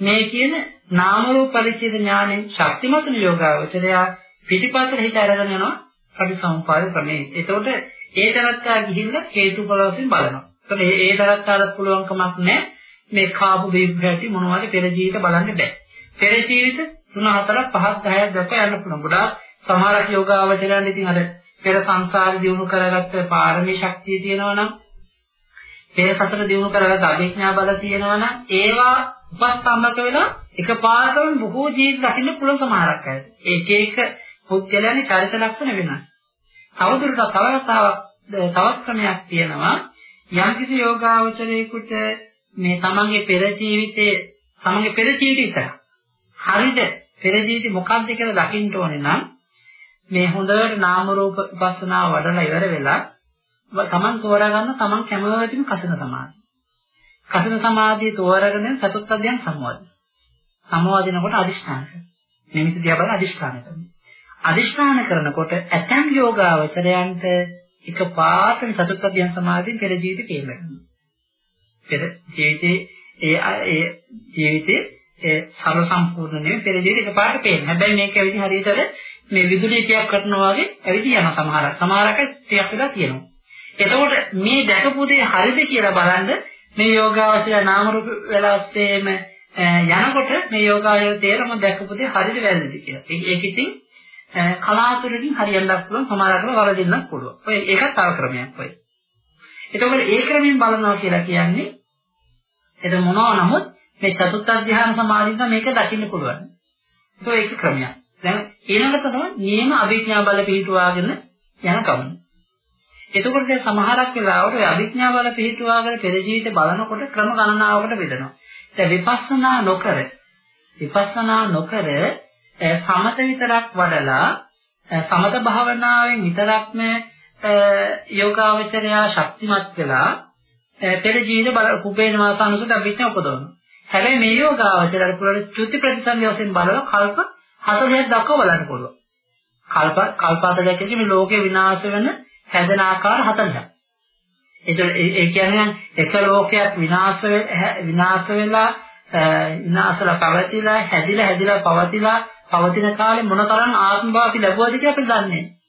මේ කියන නාම රූප පරිච්ඡේද ඥානෙ ශක්තිමත් යෝගාවචරය පිටිපස්සට හිත අරගෙන යනවා පරිසම්පාද ක්‍රමයේ. එතකොට ඒ තරත්තා ගිහිල්ලා හේතුඵල වශයෙන් බලනවා. එතකොට ඒ ඒ තරත්තාට පුළුවන් කමක් නැහැ මේ කාපු බේබ්බැටි මොනවද පෙර ජීවිත බලන්න බෑ. පෙර ජීවිත 3 4 5 10ක් දක්වා යන්න පුළුවන්. ගොඩාක් සමහරක් යෝගාවචරයන් ඉතින් අර පෙර සංසාරේ දිනු කරගත්ත පාරමී ශක්තිය තියෙනවා නම් පෙර සතර දිනු කරගත්ත අභිඥා බල තියෙනවා නම් ඒවා උපස්තම්භක වෙලා එකපාරටම බොහෝ ජීවිත දකින්න පුළුවන් සමහරක් අය. ඒක එක පුද්ගලයන්ගේ චරිත ලක්ෂණ වෙනස්. තවදුරටත් තවතාවක් තවත් ක්‍රමයක් තියෙනවා යම්කිසි යෝගාවචරයේකට මේ තමන්ගේ පෙර ජීවිතයේ තමන්ගේ පෙර ජීවිතය හරිද පෙර ජීවිතේ මොකක්ද කියලා දකින්න ඕනේ නම් මේ හොඳට නාම රූප උපස්සනාව වඩලා ඉවර වෙලා තමන් තෝරාගන්න තමන් කැමතිම කසින සමාධිය. කසින සමාධිය තෝරාගෙන සතුත් අධ්‍යයන සමවදින. සමවදිනකොට අදිෂ්ඨාන කරනවා. නිමිති දිහා බලන අදිෂ්ඨාන කරනවා. අදිෂ්ඨාන කරනකොට ඇතම් යෝගාවචරයන්ට එකපාරටම සතුත් අධ්‍යයන සමාධියෙන් පෙර ජීවිතේ පේනවා. පෙර ජීවිතේ ඒ ඒ ජීවිතේ ඒ සර්ව සම්පූර්ණ නෙවෙයි පෙර ජීවිතේ එකපාරට පේන්නේ. හැබැයි මේක ඇවිදි හරියටද මේ විදුලිය ටිකක් කරනවා වගේ ඇවිදි යන සමහරක්. සමහරක ටිකක් වෙලා තියෙනවා. එතකොට මේ දැකපු දේ හරිද කියලා බලන්න මේ යෝගාවචර නාම රූප වෙලාස්සේම යනකොට මේ යෝගාවචර තේරම දැකපු දේ හරිද වැරදිද කියලා. ඒක ඉතින් කලාතුරකින් හරියන්නත් පුළුවන් සමහරකට වරදින්නත් පුළුවන්. ඔය ඒකත් තව ක්‍රමයක් ඔය. එතකොට ඒ ක්‍රමයෙන් බලනවා කියලා කියන්නේ එද මොනවා නමුත් මේ චතුත්ථ ධ්‍යාන සමාධියෙන් මේක දකින්න පුළුවන්. ඒක ඒක ක්‍රමයක්. දැන් ඊළඟට තමයි නියම අභිඥා බල පිහිටුවාගෙන යන කම. එතකොට දැන් සමහරක් වෙලාවට ඔය අභිඥා බල පිහිටුවාගෙන පෙර ජීවිත බලනකොට ක්‍රම ගණනාවකට බෙදෙනවා. දැන් විපස්සනා නොකර විපස්සනා නොකර සමත විතරක් වඩලා සමත භාවනාවෙන් විතරක්ම යෝගාවචරයා ශක්තිමත් වෙලා පෙර ජීවිත බල කුපේන මාසානුසත අභිඥා උපදවනවා. හැබැයි මේ යෝගාවචරයට පුළුවන් චුති ප්‍රතිසන්දි වශයෙන් බලලා කල්ප 40ක් දක්වා බලන්න පුළුවන්. කල්ප කල්පාතයක් කියන්නේ මේ ලෝකේ විනාශ වෙන හැදෙන ආකාර 40ක්. ඒ කියන්නේ එක ලෝකයක් විනාශ විනාශ වෙලා විනාශලා පවතිලා හැදිලා හැදිලා පවතිලා පවතින කාලේ මොනතරම් ආත්ම භාව අපි ලැබුවද කියලා අපි දන්නේ නැහැ.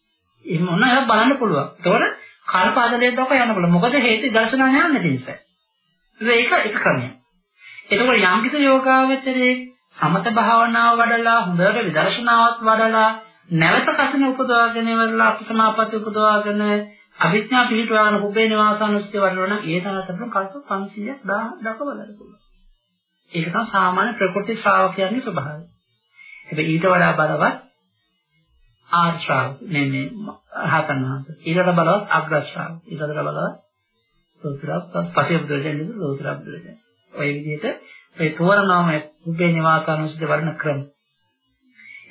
එහෙම මොන එකක් බලන්න පුළුවන්. ඒතකොට කල්පාතලයේ දක්වා යන්න පුළුවන්. මොකද හේතු දර්ශනා ඥාන නැති නිසා. ඒක එක ක්‍රමයක්. එතකොට යම් කිසි යෝගාවචරයේ සමත භාවනාව වඩලා හොඳට විදර්ශනාවත් වඩලා නැවත කසින උපදවාගෙන ඉවරලා අපසමාපatti උපදවාගෙන අවිඥා පිළිටවාන කුබේ නිවාසානුස්තිය වඩනවා නම් ඒ තරතට කල්ප 500ක් 1000 දක්වා බලන්න පුළුවන්. ඒක තමයි සාමාන්‍ය ප්‍රකෘති ශ්‍රාවකයන්ගේ ස්වභාවය. හැබැයි ඊට වඩා බලවත් ආර් ශ්‍රාවක මේ මේ රහතන් වහන්සේ. ඊට බලවත් අග්‍ර ශ්‍රාවක. ඊට බලවත් සෝත්‍රාප් පස්සේ බුදුරජාණන් සෝත්‍රාප් බුදුරජාණන්. ඔය විදිහට ඒ තෝරනවාම උපේ නිවාසානුසුද වර්ණ ක්‍රම.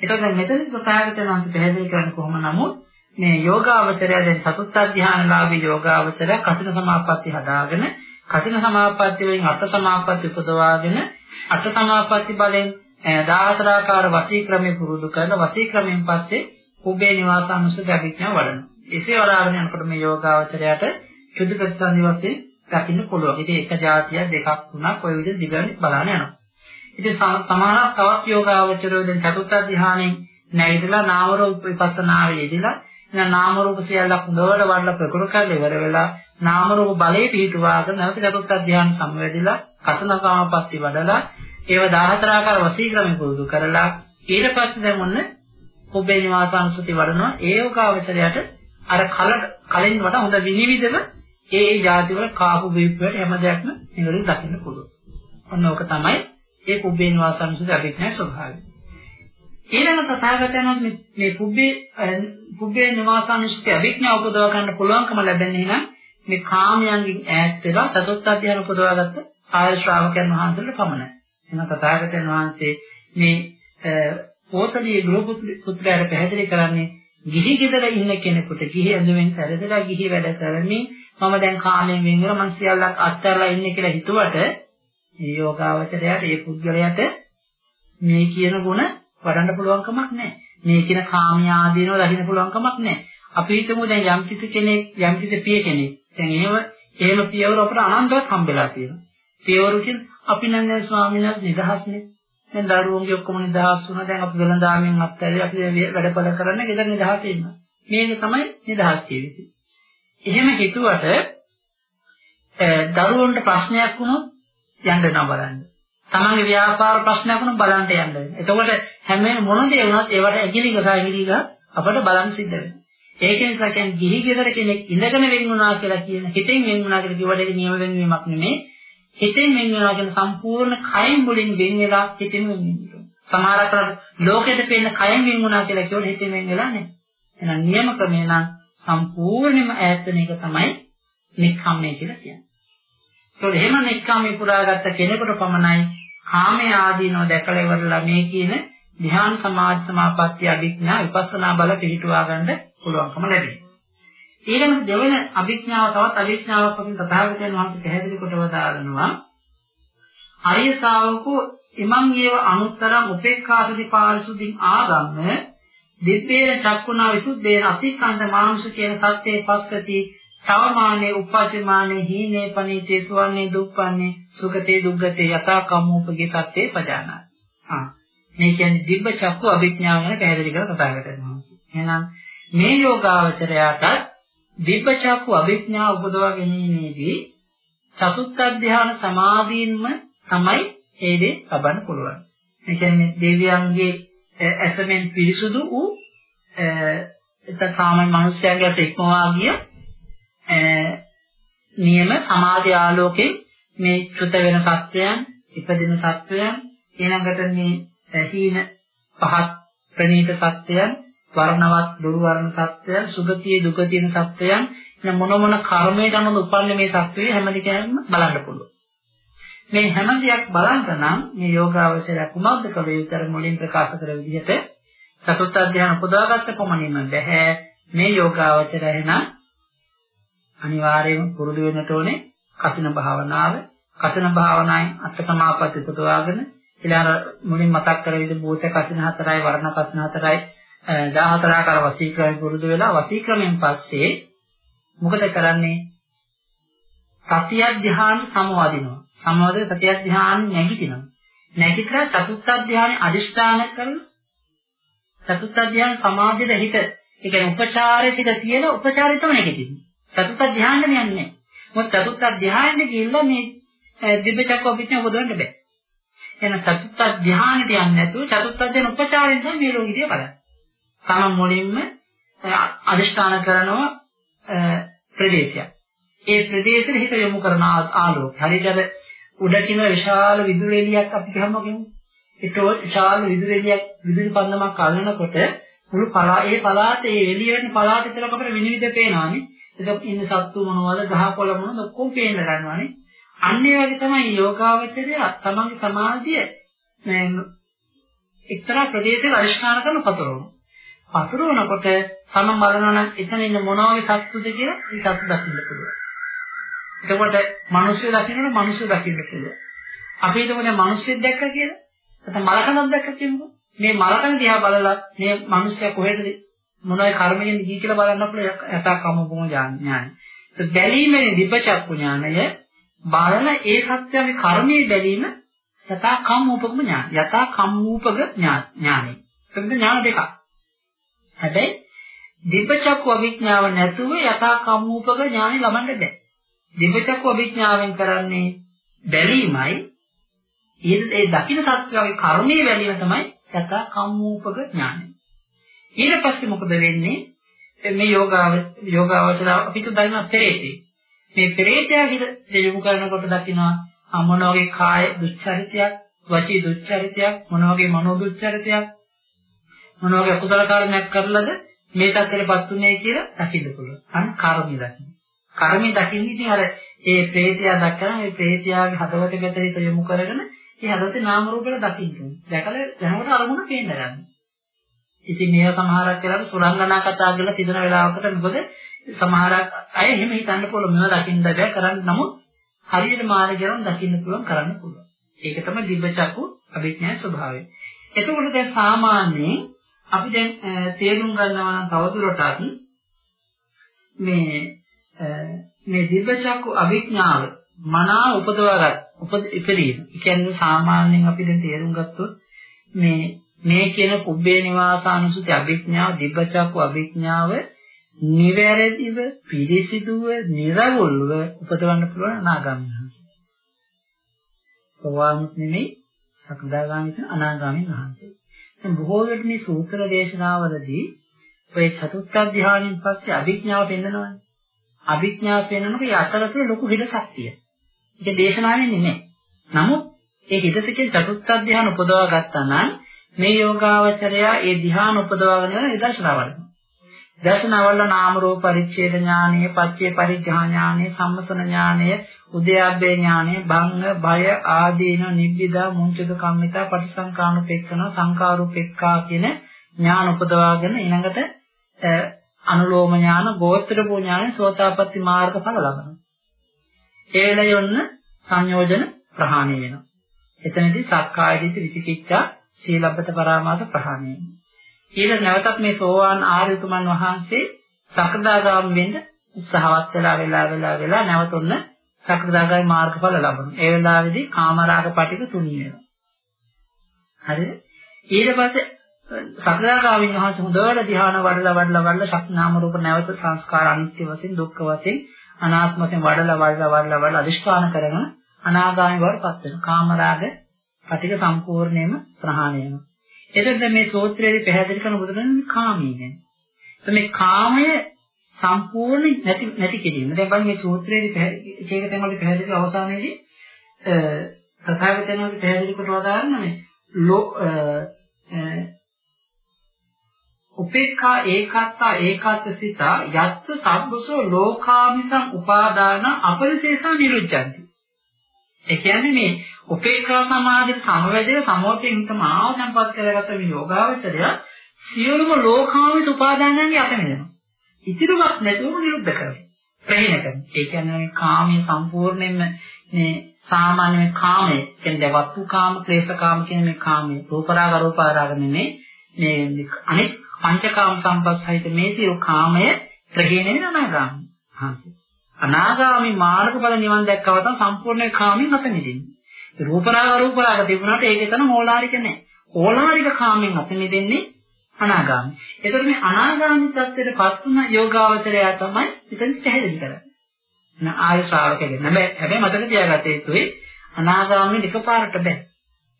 එතකොට මෙතන ප්‍රකාශිතන අන්ත පැහැදිලි කරන්නේ කොහොම නමුත් මේ යෝගාවචරය දැන් සතුත් අධ්‍යානලාභී යෝගාවචරය කසින සමාපatti හදාගෙන කසින සමාපatti වලින් අට සමාපatti උපදවාගෙන අට සමාපatti බලෙන් 14 ආකාර වසී ක්‍රමයේ පුරුදු කරන වසී ක්‍රමයෙන් පස්සේ උබේ නිවාසානුසුද අභිඥා වඩනවා. එසේ වඩාගෙන යනකොට මේ යෝගාවචරයට සුද්ධ ප්‍රතිසන්දි වශයෙන් දකින්න පුළුවන්. ඉතින් එක જાතිය දෙකක් තුනක් ඔය විදිහට දිගට බලන්න යනවා. ඉතින් සමානව තවත් යෝගාවචරයෝ දැන් චතුත්ථ ධ්‍යානෙන් නැගිටලා නාම රූප විපස්සනාවේ යෙදিলা දැන් නාම රූප සියල්ලක් හොඳට වඩලා ප්‍රකෘති කරලා ඉවර වෙලා නාම රූප බලයේ පිහිටුවාගෙන නැවත චතුත්ථ ධ්‍යාන සම්වැදිලා කසනකාමපත්ති වඩලා ඒව 14 ආකාර වසීක්‍රමෙ පුරුදු කරලා ඊට පස්සේ දැන් ඔන්න ඔබේ නිවාසාංශති වඩනවා ඒ යෝගාවචරයට අර කල කලින් වඩා හොඳ විනිවිදව ඒ ඒ જાති වල කාපු බීප්පයට හැම දෙයක්ම නිවැරදි දකින්න පුළුවන්. ඔන්න ඕක තමයි ඒ පුබ්බේන වාසංසුද අභිඥා ස්වභාවය. ඊළඟ තථාගතයන් වහන්සේ මේ පුබ්බේ පුබ්බේ නිවාසානුස්සති අභිඥා උපදව ගන්න පුළුවන්කම ලැබෙන්නේ නම් මේ කාමයන්ගෙන් ඈත් වෙලා තදොත් අධ්‍යයන උපදවාගත්ත ආර්ය ශ්‍රාවකයන් වහන්සේලා පමණයි. එහෙනම් තථාගතයන් වහන්සේ මේ පෝතලී ගෘහ පුත්‍රයාට පැහැදිලි කරන්නේ ගිහි ගෙදර ඉන්න කෙනෙකුට ගිහි ඇඳුමින් සැරසලා ගිහි වැඩ කරමින් මම දැන් කාමයෙන් වෙන් වෙලා මං සියල්ලක් අත්හැරලා ඉන්නේ කියලා හිතුවට මේ යෝගාවචරයට ඒ පුද්ගලයාට මේ කියන ගුණ වඩන්න පුළුවන් කමක් නැහැ. මේ කියන කාමී ආදීනව දකින්න පුළුවන් කමක් නැහැ. අපි හිතමු දැන් යම් කිසි කෙනෙක් යම් කිසි පිය කෙනෙක් දැන් එහෙම එහෙම පියවර අපට අනන්තවත් හම්බෙලා තියෙනවා. පියවරු කියන්නේ අපි නම් දැන් ස්වාමීන් වහන්සේ නිදහස්නේ. දැන් දරුවෝන්ගේ ඔක්කොම නිදහස් වුණා. දැන් අපි වෙළඳාමෙන් අත්හැරලා අපි වැඩපළ කරන්න ගෙදර නිදහස් ඉන්නවා. මේක තමයි නිදහස් ජීවිතය. එහෙම හිතුවට දරුවන්ට ප්‍රශ්නයක් වුණොත් යන්න නම් බලන්න. තමන්ගේ ව්‍යාපාර ප්‍රශ්නයක් වුණොත් බලන්න යන්න. එතකොට හැම මොන දේ වුණත් ඒවට ඇගිලි ගසා ඇගිලි ගා අපට බලන්න සිද්ධ වෙනවා. ඒක නිසා කියන්නේ ගිහි ගෙදර කෙනෙක් ඉඳගෙන වෙන් වුණා කියලා කියන හිතෙන් වෙන් වුණා කියලා කිව්වට ඒක නියම වෙන්වීමක් නෙමෙයි. හිතෙන් වෙන් වෙනවා කියන සම්පූර්ණ කයෙන් මුලින් වෙන් වෙලා හිතෙන් වෙන් වෙනවා. සමහර අතර ලෝකෙට පේන කයෙන් වෙන් වුණා කියලා කියවල හිතෙන් වෙන් වෙලා නැහැ. එහෙනම් නියම ක්‍රමය නම් සම්පූර්ණයෙන්ම ඈත් වෙන එක තමයි නික්කම්මය කියලා කියන්නේ. ඒකෝ එහෙම නික්කම්මේ පුරාගත්ත කෙනෙකුට පමණයි කාමයේ ආදීනව දැකලා ඉවරලා මේ කියන ධ්‍යාන සමාධි සමාපatti අභිඥා විපස්සනා බල පිළිටුවා ගන්න පුළුවන්කම ලැබෙනවා. ඊළඟ දෙවන අභිඥාව තවත් අභිඥාවක් වශයෙන් තථාගතයන් වහන්සේ පැහැදිලි කොට වදාරනවා. අරිය ශාවකෝ ඉමං ඒව අනුත්තරං උපේක්ඛාසති පාරිසුද්ධින් ආගම්ම දිත්තේන චක්කුණා විසුද්ධේන අතික්කන්ත මානුෂ කියන සත්‍යයේ පස්සති තවමානේ උපජ්ජමානේ හීනේ පනීතේ සුවන්නේ දුප්පන්නේ සුගතේ දුග්ගතේ යථා කම්මෝපගේ තත්ත්වේ පජානාති. ආ මේ කියන්නේ දිබ්බ චක්කු අභිඥාව ගැන පැහැදිලි කරලා කතා කරනවා. එහෙනම් මේ යෝගාවචරයාට දිබ්බ චක්කු අභිඥා උපදවා ගැනීමේදී චතුත්ථ ධ්‍යාන සමාධියින්ම තමයි ඒ දේ ලබන්න පුළුවන්. ඒ කියන්නේ දෙවියන්ගේ ඇසෙන් පිරිසුදු වූ එත සාමාන්‍ය මිනිස්යාගේ ඇස ඉක්මවා ගිය නියම සමාධි ආලෝකේ මේ චුත වෙන සත්‍යයන් ඉපදින සත්‍යයන් ඊළඟට මේ හීන පහත් ප්‍රනීත සත්‍යයන් වර්ණවත් දුර්වර්ණ සත්‍යයන් සුගතියේ දුගතියන සත්‍යයන් මොන මොන කර්මයකට අනුව උපන්නේ මේ සත්‍යය හැමදේකම බලන්න පුළුවන්. මේ හැම දෙයක් බලන්න නම් මේ යෝගාවචරය කුමක්ද කළ යුතුතර මුලින් ප්‍රකාශ කර විදිහට චතුත්ථ ධ්‍යාන උපදවාගත්ත පමණින්ම බෑ මේ යෝගාවචරය එහෙනම් අනිවාර්යයෙන්ම පුරුදු වෙන්නට ඕනේ කසින භාවනාව. කසින භාවනාවෙන් අට සමාපatti උපදවාගෙන ඊළඟ මුලින් මතක් කර විදිහ භූත කසින හතරයි වර්ණ කසින හතරයි 14 ආකාර වසීක්‍රමයෙන් පුරුදු වෙලා වසීක්‍රමයෙන් පස්සේ මොකද කරන්නේ? සතිය ධ්‍යාන සමවදිනවා. සමවද සතිය ධ්‍යාන නැගිටිනවා. නැගිටලා චතුත්ථ ධ්‍යානෙ අදිෂ්ඨාන කරලා චතුත්ථ ධ්‍යාන සමාධියට හිත ඒ කියන්නේ උපචාරයේ හිත තියලා උපචාරය තමයි නැගිටින්නේ. චතුත්ථ ධ්‍යානෙම යන්නේ මොකද චතුත්ථ ධ්‍යානෙ ගිහිල්ලා මේ දිබ්බචක්ක අපිට උපදවන්න බෑ. එහෙනම් චතුත්ථ ධ්‍යානෙට යන්නේ නැතුව චතුත්ථ ධ්‍යාන උපචාරයෙන් තමයි මේ ලෝකෙදී බලන්නේ. තම මුලින්ම අදිෂ්ඨාන කරනවා ප්‍රදේශයක්. ඒ ප්‍රදේශෙට හිත යොමු කරන ආලෝක. හරියට උඩකින විශාල විදුලි එළියක් අපි ගහම කියමු. ඒක විශාල විදුලි එළියක් විදුලි පන්දමක් අල්ලනකොට මුළු පළා ඒ පළාතේ එළියෙන් පළාත විතරක් අපිට විනිවිද පේනවානේ. ඒක ඉන්න සත්තු මොනවද ගහකොළ මොනවද ඔක්කොම පේන්න ගන්නවානේ. අන්න ඒ වගේ තමයි යෝගාවචරය තමන්ගේ සමාධිය එක්තරා ප්‍රදේශයක අනිෂ්ඨාන කරන පතරවනවා. පතුරවනකොට තම බලනවා නම් එතන ඉන්න මොනවා වගේ සත්තුද කියලා ඒ සත්තු දකින්න පුළුවන්. එතකොට මිනිස්සු දකින්නකොට මිනිස්සු දකින්න පුළුවන්. අපි හිතමු දැන් මිනිස්සෙක් දැක්ක කියලා. නැත්නම් මලකඳක් දැක්ක කියමුකෝ. මේ මලකඳ දිහා බලලා මේ මිනිස්සයා කොහෙද මොනවයි කර්මයෙන් දී කියලා බලන්න පුළුවන් යථා කම්මපොම ඥානය. ඒ බැලීමේ දිපචක්කු ඥානය බලන ඒ සත්‍යයේ කර්මයේ බැලීම යථා කම්මූපක ඥාන. යථා කම්මූපක ඥානය. එතන ඥාන දෙකක්. හැබැයි දිබ්බචක්කු අභිඥාව නැතුව යථා කම්මූපක ඥානෙ ලබන්න බෑ. දිබ්බචක්කු අභිඥාවෙන් කරන්නේ බැලීමයි ඊට ඒ දකින්න සත්‍යයේ කර්මයේ බැලීම තමයි යථා කම්මූපක ඥානෙ. ඊට පස්සේ මොකද වෙන්නේ? මේ යෝගාව යෝගාවචර අපිට දන්න පෙරේතේ. මේ පෙරේතය හිත දෙයොමු කරනකොට දකින්නවා මොන වගේ කාය දුච්චරිතයක්, වචී දුච්චරිතයක්, මොන වගේ මනෝ දුච්චරිතයක් මොන වගේ අකුසල කර්මයක් කරලාද මේ තත්ත්වයටපත් උනේ කියලා දකින්න පුළුවන්. අන්න කර්මي දකින්න. කර්මي දකින්න ඉතින් අර ඒ ප්‍රේතයා දැක්කම ඒ ප්‍රේතයාගේ හදවත ගැට හිත යොමු කරගෙන ඒ හදවතේ නාම රූප වල දකින්න ඕනේ. දැකලා දැනකට අරමුණ පේන්න ගන්න. ඉතින් මේවා සමහරක් වෙලාවට සුරංගනා කතා කරලා තිබෙන වෙලාවකට මොකද සමහරක් අය එහෙම හිතන්න පුළුවන් මේවා දකින්න බෑ කරන්න නමුත් හරියට මාර්ගයෙන් දකින්න පුළුවන් කරන්න පුළුවන්. ඒක තමයි දිබ්බචක්කු අභිඥා ස්වභාවය. එතකොට දැන් සාමාන්‍යයෙන් අපි දැන් තේරුම් ගන්නවා නම් තවදුරටත් මේ මේ දිබ්බචක්කු අභිඥාව මනා උපදවාගත් උපද ඉපදීම. ඒ කියන්නේ සාමාන්‍යයෙන් අපි දැන් තේරුම් ගත්තොත් මේ මේ කියන කුබ්බේ නිවාසානුසුති අභිඥාව දිබ්බචක්කු අභිඥාව නිවැරදිව පිළිසිදුව නිර්වුල්ව උපදවන්න පුළුවන් අනාගාමී. සෝවාන් නෙමෙයි සකදාගාමී කියන අනාගාමී මහන්සිය. දැන් බොහෝ විට මේ සූත්‍ර දේශනාවලදී ඔය චතුත්ථ ධ්‍යානෙන් පස්සේ අභිඥාව පෙන්නනවානේ. අභිඥාව පෙන්නනකොට ඒ අතරතුර ලොකු හිඩසක් තියෙනවා. ඒක දේශනාවෙන්නේ නැහැ. නමුත් ඒ හිඩසකේ චතුත්ථ ධ්‍යාන උපදවා ගත්තා නම් මේ යෝගාවචරයා ඒ ධ්‍යාන උපදවාගෙන යන විදර්ශනා වඩනවා. දර්ශනවල නාම රූප පරිච්ඡේද ඥානය, පච්චේ පරිඥා ඥානය, සම්මතන ඥානය, උද්‍යප්පේ ඥානය, භංග, භය, ආදීන, නිබ්බිදා, මුංචක කම්මිතා, පටිසංකානුපෙක්කන, සංකාරුපෙක්කා කියන ඥාන උපදවාගෙන ඊළඟට අනුලෝම ඥාන, ගෝත්‍ර භූ ඥාන, සෝතාපට්ටි මාර්ගඵල ලබනවා. ඒ වෙලේ යොන්න සංයෝජන ප්‍රහාණය වෙනවා. එතනදී සක්කාය දිට්ඨි විචිකිච්ඡා සීලබ්බත පරාමාස ප්‍රහාණය වෙනවා. ඊට නැවතත් මේ සෝවාන් ආර්යතුමන් වහන්සේ සකදාගාම වෙන්න උත්සාහවත් වෙලා වෙලා වෙලා වෙලා නැවතුන්න සකදාගාමී මාර්ගඵල ලබනවා. ඒ වෙලාවේදී කාමරාග පිටික තුනී වෙනවා. හරිද? ඊට පස්සේ සකදාගාමීන් වහන්සේ හොඳට ධ්‍යාන වඩලා වඩලා වඩලා ශක්තිනාම රූප නැවත සංස්කාර අනිත්‍ය වශයෙන් දුක්ඛ වශයෙන් අනාත්ම වශයෙන් වඩලා වඩලා වඩලා වඩලා අදිෂ්ඨාන කරගෙන අනාගාමී බවට පත් වෙනවා. කාමරාග පිටික සම්පූර්ණයෙන්ම ප්‍රහාණය වෙනවා. එතකොට මේ සූත්‍රයේදී පැහැදිලි කරන බුදුරජාණන් කාමී ගැන. මේ කාමය සම්පූර්ණ නැති නැති කිරීම. දැන් බලන්න මේ සූත්‍රයේදී එක එක තැන්වල පැහැදිලි අවසානයේදී තථාගතයන් වහන්සේ පැහැදිලි කොට වදාරන මේ උපේක්ඛා ඒකත්තා ඒකත් සිතා යත්ත සබ්බසෝ ලෝකාමිසං උපාදාන අපරිශේෂා නිරුද්ධಂತಿ. ඒ කියන්නේ මේ උපේක්ඛා සමාධියට සමවැදේ සමෝපයෙන් හිතම ආවසම්පත් කරගත්ත මේ යෝගාවචරය සියලුම ලෝකාමිත උපාදානයන්ගේ අත මිදෙනවා. ඉතිරිවක් නැතුවම නිරුද්ධ කරනවා. ප්‍රහීන කරනවා. ඒ කියන්නේ මේ කාමයේ සම්පූර්ණයෙන්ම මේ සාමාන්‍ය කාමයේ කියන්නේ වස්තු කාම, ක්ලේශ කාම කියන මේ කාමයේ රූපරාග රූපාරාග නෙමෙයි මේ අනෙක් පංචකාම සම්පස්සහිත මේ සියලු කාමය ප්‍රහීන වෙන අනාගාමී. අනාගාමි මාර්ගඵල නිවන් දැක්කව තමයි සම්පූර්ණ කාමෙන් අත මිදෙන්නේ. රූපරාග රූපරාග තිබුණාට ඒක එතන ඕලාරික නැහැ. ඕලාරික කාමෙන් අත මිදෙන්නේ අනාගාමි. ඒතර මේ අනාගාමි තත්ත්වයට පත් වුණ යෝගාවචරය තමයි ඉතින් පැහැදිලි කරන්නේ. න ආය ශ්‍රාවකයෙක් නෑ. හැබැයි මතක තියාගත යුතුයි අනාගාමි එකපාරට බෑ.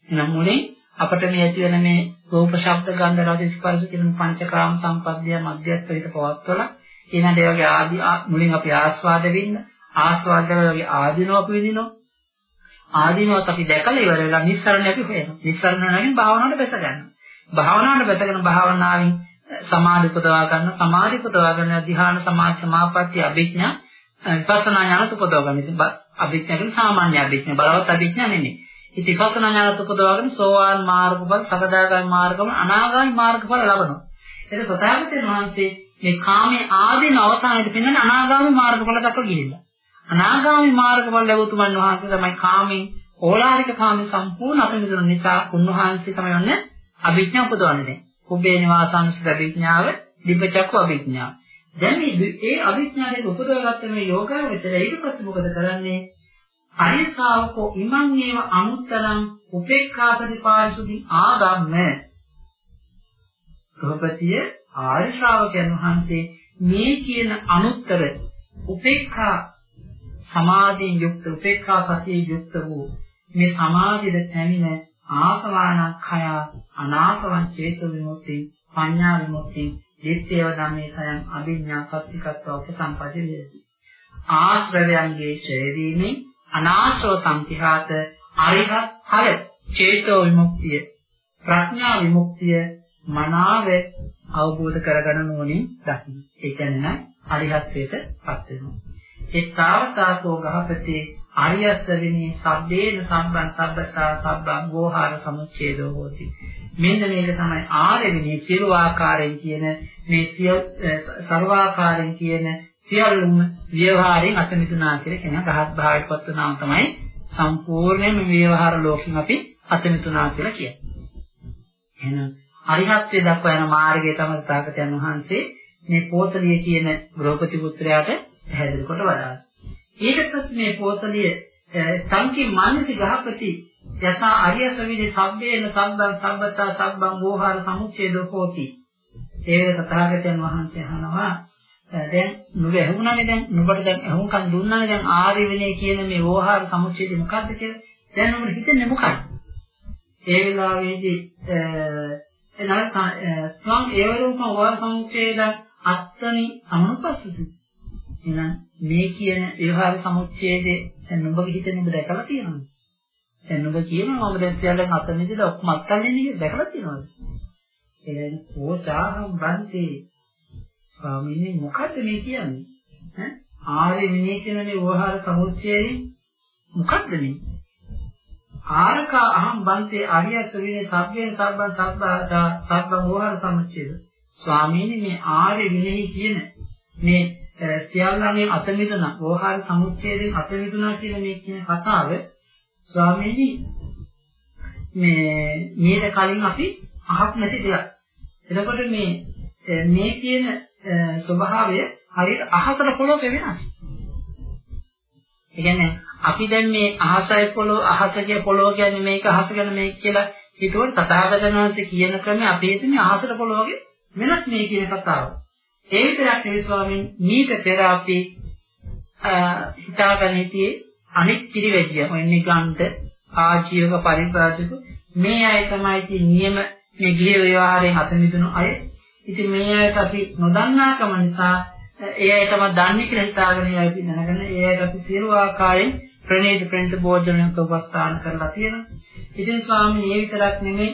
එනම් මුලින් අපිට මේ ඇති වෙන මේ රූප ශබ්ද ගන්ධ රස ස්පර්ශ කියන පංචකාම සම්පත්තිය මධ්‍යස්ථ විදිහට පවත්වලා ඊළඟ ඒ වගේ ආදි මුලින් අපි ආස්වාද වෙන්න ආස්වාද වගේ ආදීනව අපි විඳිනවා ආදීනවත් අපි දැකලා ඉවර වෙලා නිස්සරණ අපි හොයනවා. නිස්සරණ නැගින් භාවනාවට බැස ගන්නවා. භාවනාවට බැසගෙන භාවනාවෙන් සමාධි උපදවා ගන්න, සමාධි උපදවා ගන්න ධ්‍යාන සමාධි සමාපatti අභිඥා විපස්සනා ඥාන උපදවා ගන්න. ඉතින් අභිඥා කියන්නේ සාමාන්‍ය අභිඥා, බලවත් අභිඥා නෙමෙයි. ඉතින් විපස්සනා ඥාන උපදවාගෙන සෝවාන් මාර්ගඵල, සකදාගාමී මාර්ගඵල, අනාගාමී මාර්ගඵල ලබනවා. ඒක සතරවෙනි වහන්සේ මේ කාමයේ ආදීන අවසානයේදී පෙන්වන අනාගාමී මාර්ගඵල දක්වා ගිහිල්ලා. අනාගාමි මාර්ගඵල ලැබුතුමන් වහන්සේ තමයි කාමෙන් ඕලාරික කාමෙන් සම්පූර්ණ අපිරිසුදු නිසා උන්වහන්සේ තමයි ඔන්න අභිඥා උපදවන්නේ දැන්. කුබ්බේ නිවාසානුසුද අභිඥාව, දිබ්බචක්ක අභිඥාව. දැන් මේ ඒ අභිඥාවේ උපදවගත්ත මේ යෝගාවචරය ඊට පස්සේ මොකද කරන්නේ? අරිසාවකෝ ඉමං ඒව අනුත්තරං උපේක්ඛාසති පාරිසුද්ධි ආගම්ම. ගෘහපතිය ආර්ය ශ්‍රාවකයන් වහන්සේ මේ කියන අනුත්තර උපේක්ඛා සමාධියෙන් යුක්ත උපේක්ඛා සතියෙන් යුක්ත වූ මේ සමාධියද පැමිණ ආසවානක්ඛය අනාසවං චේතු විමුක්ති පඤ්ඤා විමුක්ති දිත්තේව ධම්මේ සයන් අභිඥා සත්‍තිකත්ව උපසම්පදේ වේති ආශ්‍රවයන්ගේ ඡේදීමේ අනාශ්‍රව සම්තිහාත අරිහත් ඵල චේතෝ විමුක්තිය ප්‍රඥා විමුක්තිය මනාව අවබෝධ කරගන්න ඕනේ දකින්න. ඒ කියන්නේ අරිහත්ත්වයට පත් වෙනවා. එත්තාවතාසෝ ගහපතේ ආර්යස්ස විනී සබ්දේන සම්බන් සබ්බතා සබ්බං ගෝහාර සමුච්ඡේදෝ හෝති මෙන්න මේක තමයි ආර්ය විනී සියලු ආකාරයෙන් කියන මේ සර්වාකාරයෙන් කියන සියලුම ව්‍යවහාරයෙන් අත මිදුණා කියලා කියන රහත් භාවයට පත් වුණාම තමයි සම්පූර්ණයෙන්ම ව්‍යවහාර ලෝකෙන් අපි අත මිදුණා කියලා කියන්නේ. එහෙනම් අරිහත්ත්වයට දක්වා යන මාර්ගය තමයි තාකතයන් වහන්සේ මේ පෝතලිය කියන ගෘහපති පුත්‍රයාට පැහැදිලි කොට වදාළා. ඊටත් මේ පෝතලිය සංකී මානසික ගහපති යථා අරිය සවිදේ සබ්බේන සම්බන් සම්බතා සබ්බං වෝහාර සමුච්ඡේදෝ හෝති. ඒක තථාගතයන් වහන්සේ අහනවා දැන් නුඹ ඇහුණානේ දැන් නුඹට දැන් ඇහුම්කන් දුන්නානේ දැන් ආර්ය විනය කියන මේ වෝහාර සමුච්ඡේදය මොකද්ද කියලා. දැන් නුඹට හිතෙන්නේ මොකක්ද? ඒ වෙලාවේදී එනනම් ස්වං ඒවරූප වෝහාර සමුච්ඡේද අත්තනි සමනුපස්සති. එහෙනම් මේ කියන ව්‍යවහාර සමුච්ඡේදේ දැන් නුඹගේ හිතේ නුඹ දැකලා තියෙනවද? දැන් නුඹ කියනවා මම දැන් සියල්ලම අත මිදලා ඔක්කොම අත්හරින්නේ කියලා දැකලා තියෙනවද? ඒ කියන්නේ කෝචාහම් බන්ති ස්වාමීනි මොකද්ද මේ කියන්නේ? ඈ ආර්ය විනය කියන මේ ව්‍යවහාර සමුච්ඡේදේ මොකද්ද මේ? ආරකා අහම් බන්තේ ආර්යස විනේ සබ්බේ සබ්බන් සබ්බා සබ්බ ව්‍යවහාර සමුච්ඡේද ස්වාමීනි මේ ආර්ය විනය කියන මේ සියල්ලන්ගේ අත මිදුණා වෝහාර සමුච්ඡේදයෙන් අත මිදුණා කියන මේ කියන කතාව ස්වාමීනි මේ මීට කලින් අපි අහක් නැති දෙයක්. එතකොට මේ මේ කියන ස්වභාවය හරියට අහසට පොළොක වෙනස්. ඒ කියන්නේ අපි දැන් මේ අහසයි පොළොව අහසගේ පොළොව කියන්නේ මේක අහස ගැන මේක කියලා හිතුවොත් තථාගතයන් වහන්සේ කියන ක්‍රමය අපි හිතන්නේ අහසට පොළොව වගේ වෙනස් මේ කියන කතාව. ඒ විතරක් නෙවෙයි ස්වාමීන් මීට පෙර අපි හිතාගෙන හිටියේ අනිත් පිරිවැජිය ඔය නිගන්ත ආජීවක පරිපාලක මේ අය තමයි ඉතින් නියම මේ ගිහි විවාහයෙන් අත මිදුණු අය. ඉතින් මේ අයට අපි නොදන්නාකම නිසා ඒ අය තමයි දන්නේ කියලා හිතාගෙන අපි දැනගෙන ඒ අයට අපි සියලු ආකාරයෙන් ප්‍රණීත ප්‍රණීත භෝජනයක් උපස්ථාන කරලා තියෙනවා. ඉතින් ස්වාමීන් මේ විතරක් නෙමෙයි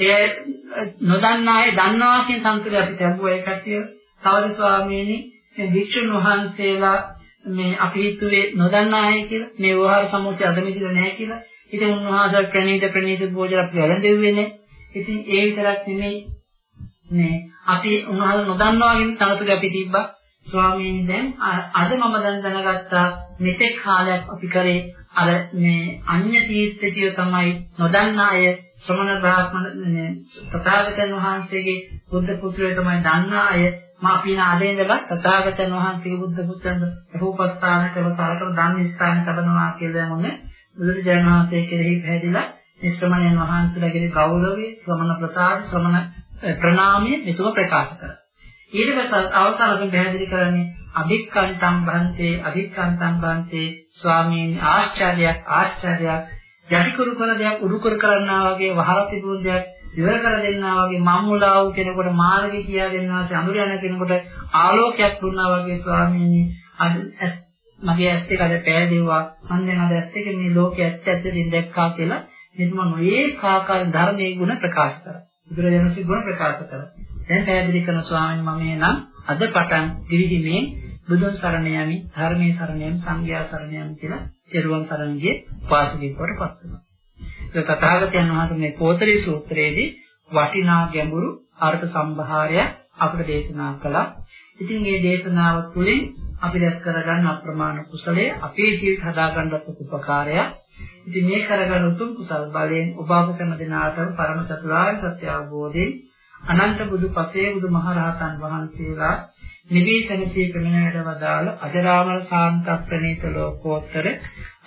ඒ නොදන්නා අය දන්නවා කියන සංකල්පය අපි ලැබුවා ඒ කට්ටිය. තවද ස්වාමීනි මේ වික්ෂුන් වහන්සේලා මේ අපි හිතුවේ නොදන්නා අය කියලා. මේ වහාර සමුච්චය අද මිදිර නැහැ කියලා. ඉතින් උන්වහන්සේ ප්‍රණීත ප්‍රණීත භෝජන අපි වැළඳෙන්නේ නැහැ. ඉතින් ඒ විතරක් නෙමෙයි නේ අපි උන්වහන්සේ නොදන්නවා කියන තනතුර අපි තිබ්බා. ස්වාමීන් දැන් අද මම දැන් දැනගත්තා මෙතෙක් කාලයක් අපි කරේ අර මේ අන්‍ය තීර්ථකය තමයි නොදන්නා අය ශ්‍රමණ බ්‍රාහ්මණ තථාගතයන් වහන්සේගේ බුද්ධ පුත්‍රය තමයි දන්නා අය මා පින ආදේඳලා තථාගතයන් වහන්සේගේ බුද්ධ පුත්‍රයන් රූපස්ථාන කරසාරකර ධම්ම ස්ථාන කරනවා කියලා මොනේ බුදුරජාණන් වහන්සේ කෙරෙහි පැහැදිලා මේ ශ්‍රමණයන් වහන්සේලාගේ ගෞරවය ශ්‍රමණ ප්‍රසාද ශ්‍රමණ ප්‍රණාමය මෙතුම ප්‍රකාශ කරා. ඊට පස්සේ අවසානයෙන් පැහැදිලි කරන්නේ අභික්කන්තම් බන්තේ අභික්කන්තම් බන්තේ ස්වාමීන් ආශ්චර්යයක් ආශ්චර්යයක්. යටි කරු කර දෙයක් උඩු කර කරන්නා වගේ වහරති පුරුදයක් ඉවර කර දෙන්නා වගේ මම්මුලා වූ කෙනෙකුට මාර්ගය කියා දෙන්නා වගේ අඳුර යන කෙනෙකුට ආලෝකයක් දුන්නා වගේ ස්වාමීනි අද මගේ ඇස් දෙක අද පෑදෙව්වා. මම දැන් අද ඇස් දෙකෙන් මේ ලෝකයේ ඇත්ත ඇත්තටින් දැක්කා කියලා මෙතුම නොයේක ආකාර ධර්මයේ ගුණ ප්‍රකාශ කරා. බුදුරජාණන්සේ ගුණ ප්‍රකාශ කරා. දැන් පැහැදිලි කරන ස්වාමීන් මම එනම් අද පටන් දිවිහිමේ බුදුන් සරණ යමි ධර්මයේ සරණ යමි සංඝයා සරණ යමි කියලා තෙරුවන් සරණ ගිය වාසුදීපවට පත් වෙනවා. ඒක තථාගතයන් වහන්සේ මේ කෝතරී සූත්‍රයේදී වටිනා ගැඹුරු අර්ථ සම්භාරය අපිට දේශනා කළා. ඉතින් මේ දේශනාව තුළින් අපි රැස් කරගන්න අප්‍රමාණ කුසලයේ අපේ ජීවිත හදාගන්නත් උපකාරයක්. ඉතින් මේ කරගන්න උතුම් කුසල් බලයෙන් ඔබ අප සෑම දිනාටම පරම චතුරාර්ය සත්‍ය අවබෝධයෙන් අනන්ත බුදු පසේ බුදු මහරහතන් වහන්සේලා නිවේතනසේ ප්‍රමිනයට වදාළ අජරාමර සාන්ත ප්‍රණීත ලෝකෝත්තර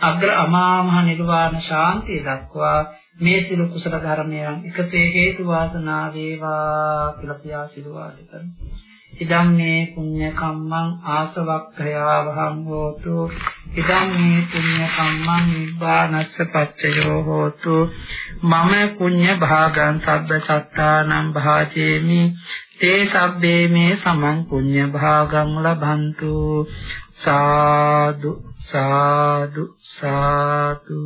අග්‍ර අමා මහ නිර්වාණ ශාන්තිය දක්වා මේ සිළු කුසල ධර්මයන් එකසේ හේතු වාසනා වේවා කියලා පියාසිරුවාද කරමු. ඉදම් මේ පුඤ්ඤ කම්මං ආසවක්ඛයා වහං හෝතු. ඉදම් මේ පුඤ්ඤ කම්මං නිබ්බානස්ස පච්චයෝ හෝතු. මම පුඤ්ඤ භාගං සබ්බ සත්තානම් භාජේමි. තේ සබ්බේ මේ සමං පුඤ්ඤ භාගං ලබන්තු. සාදු සාදු සාදු.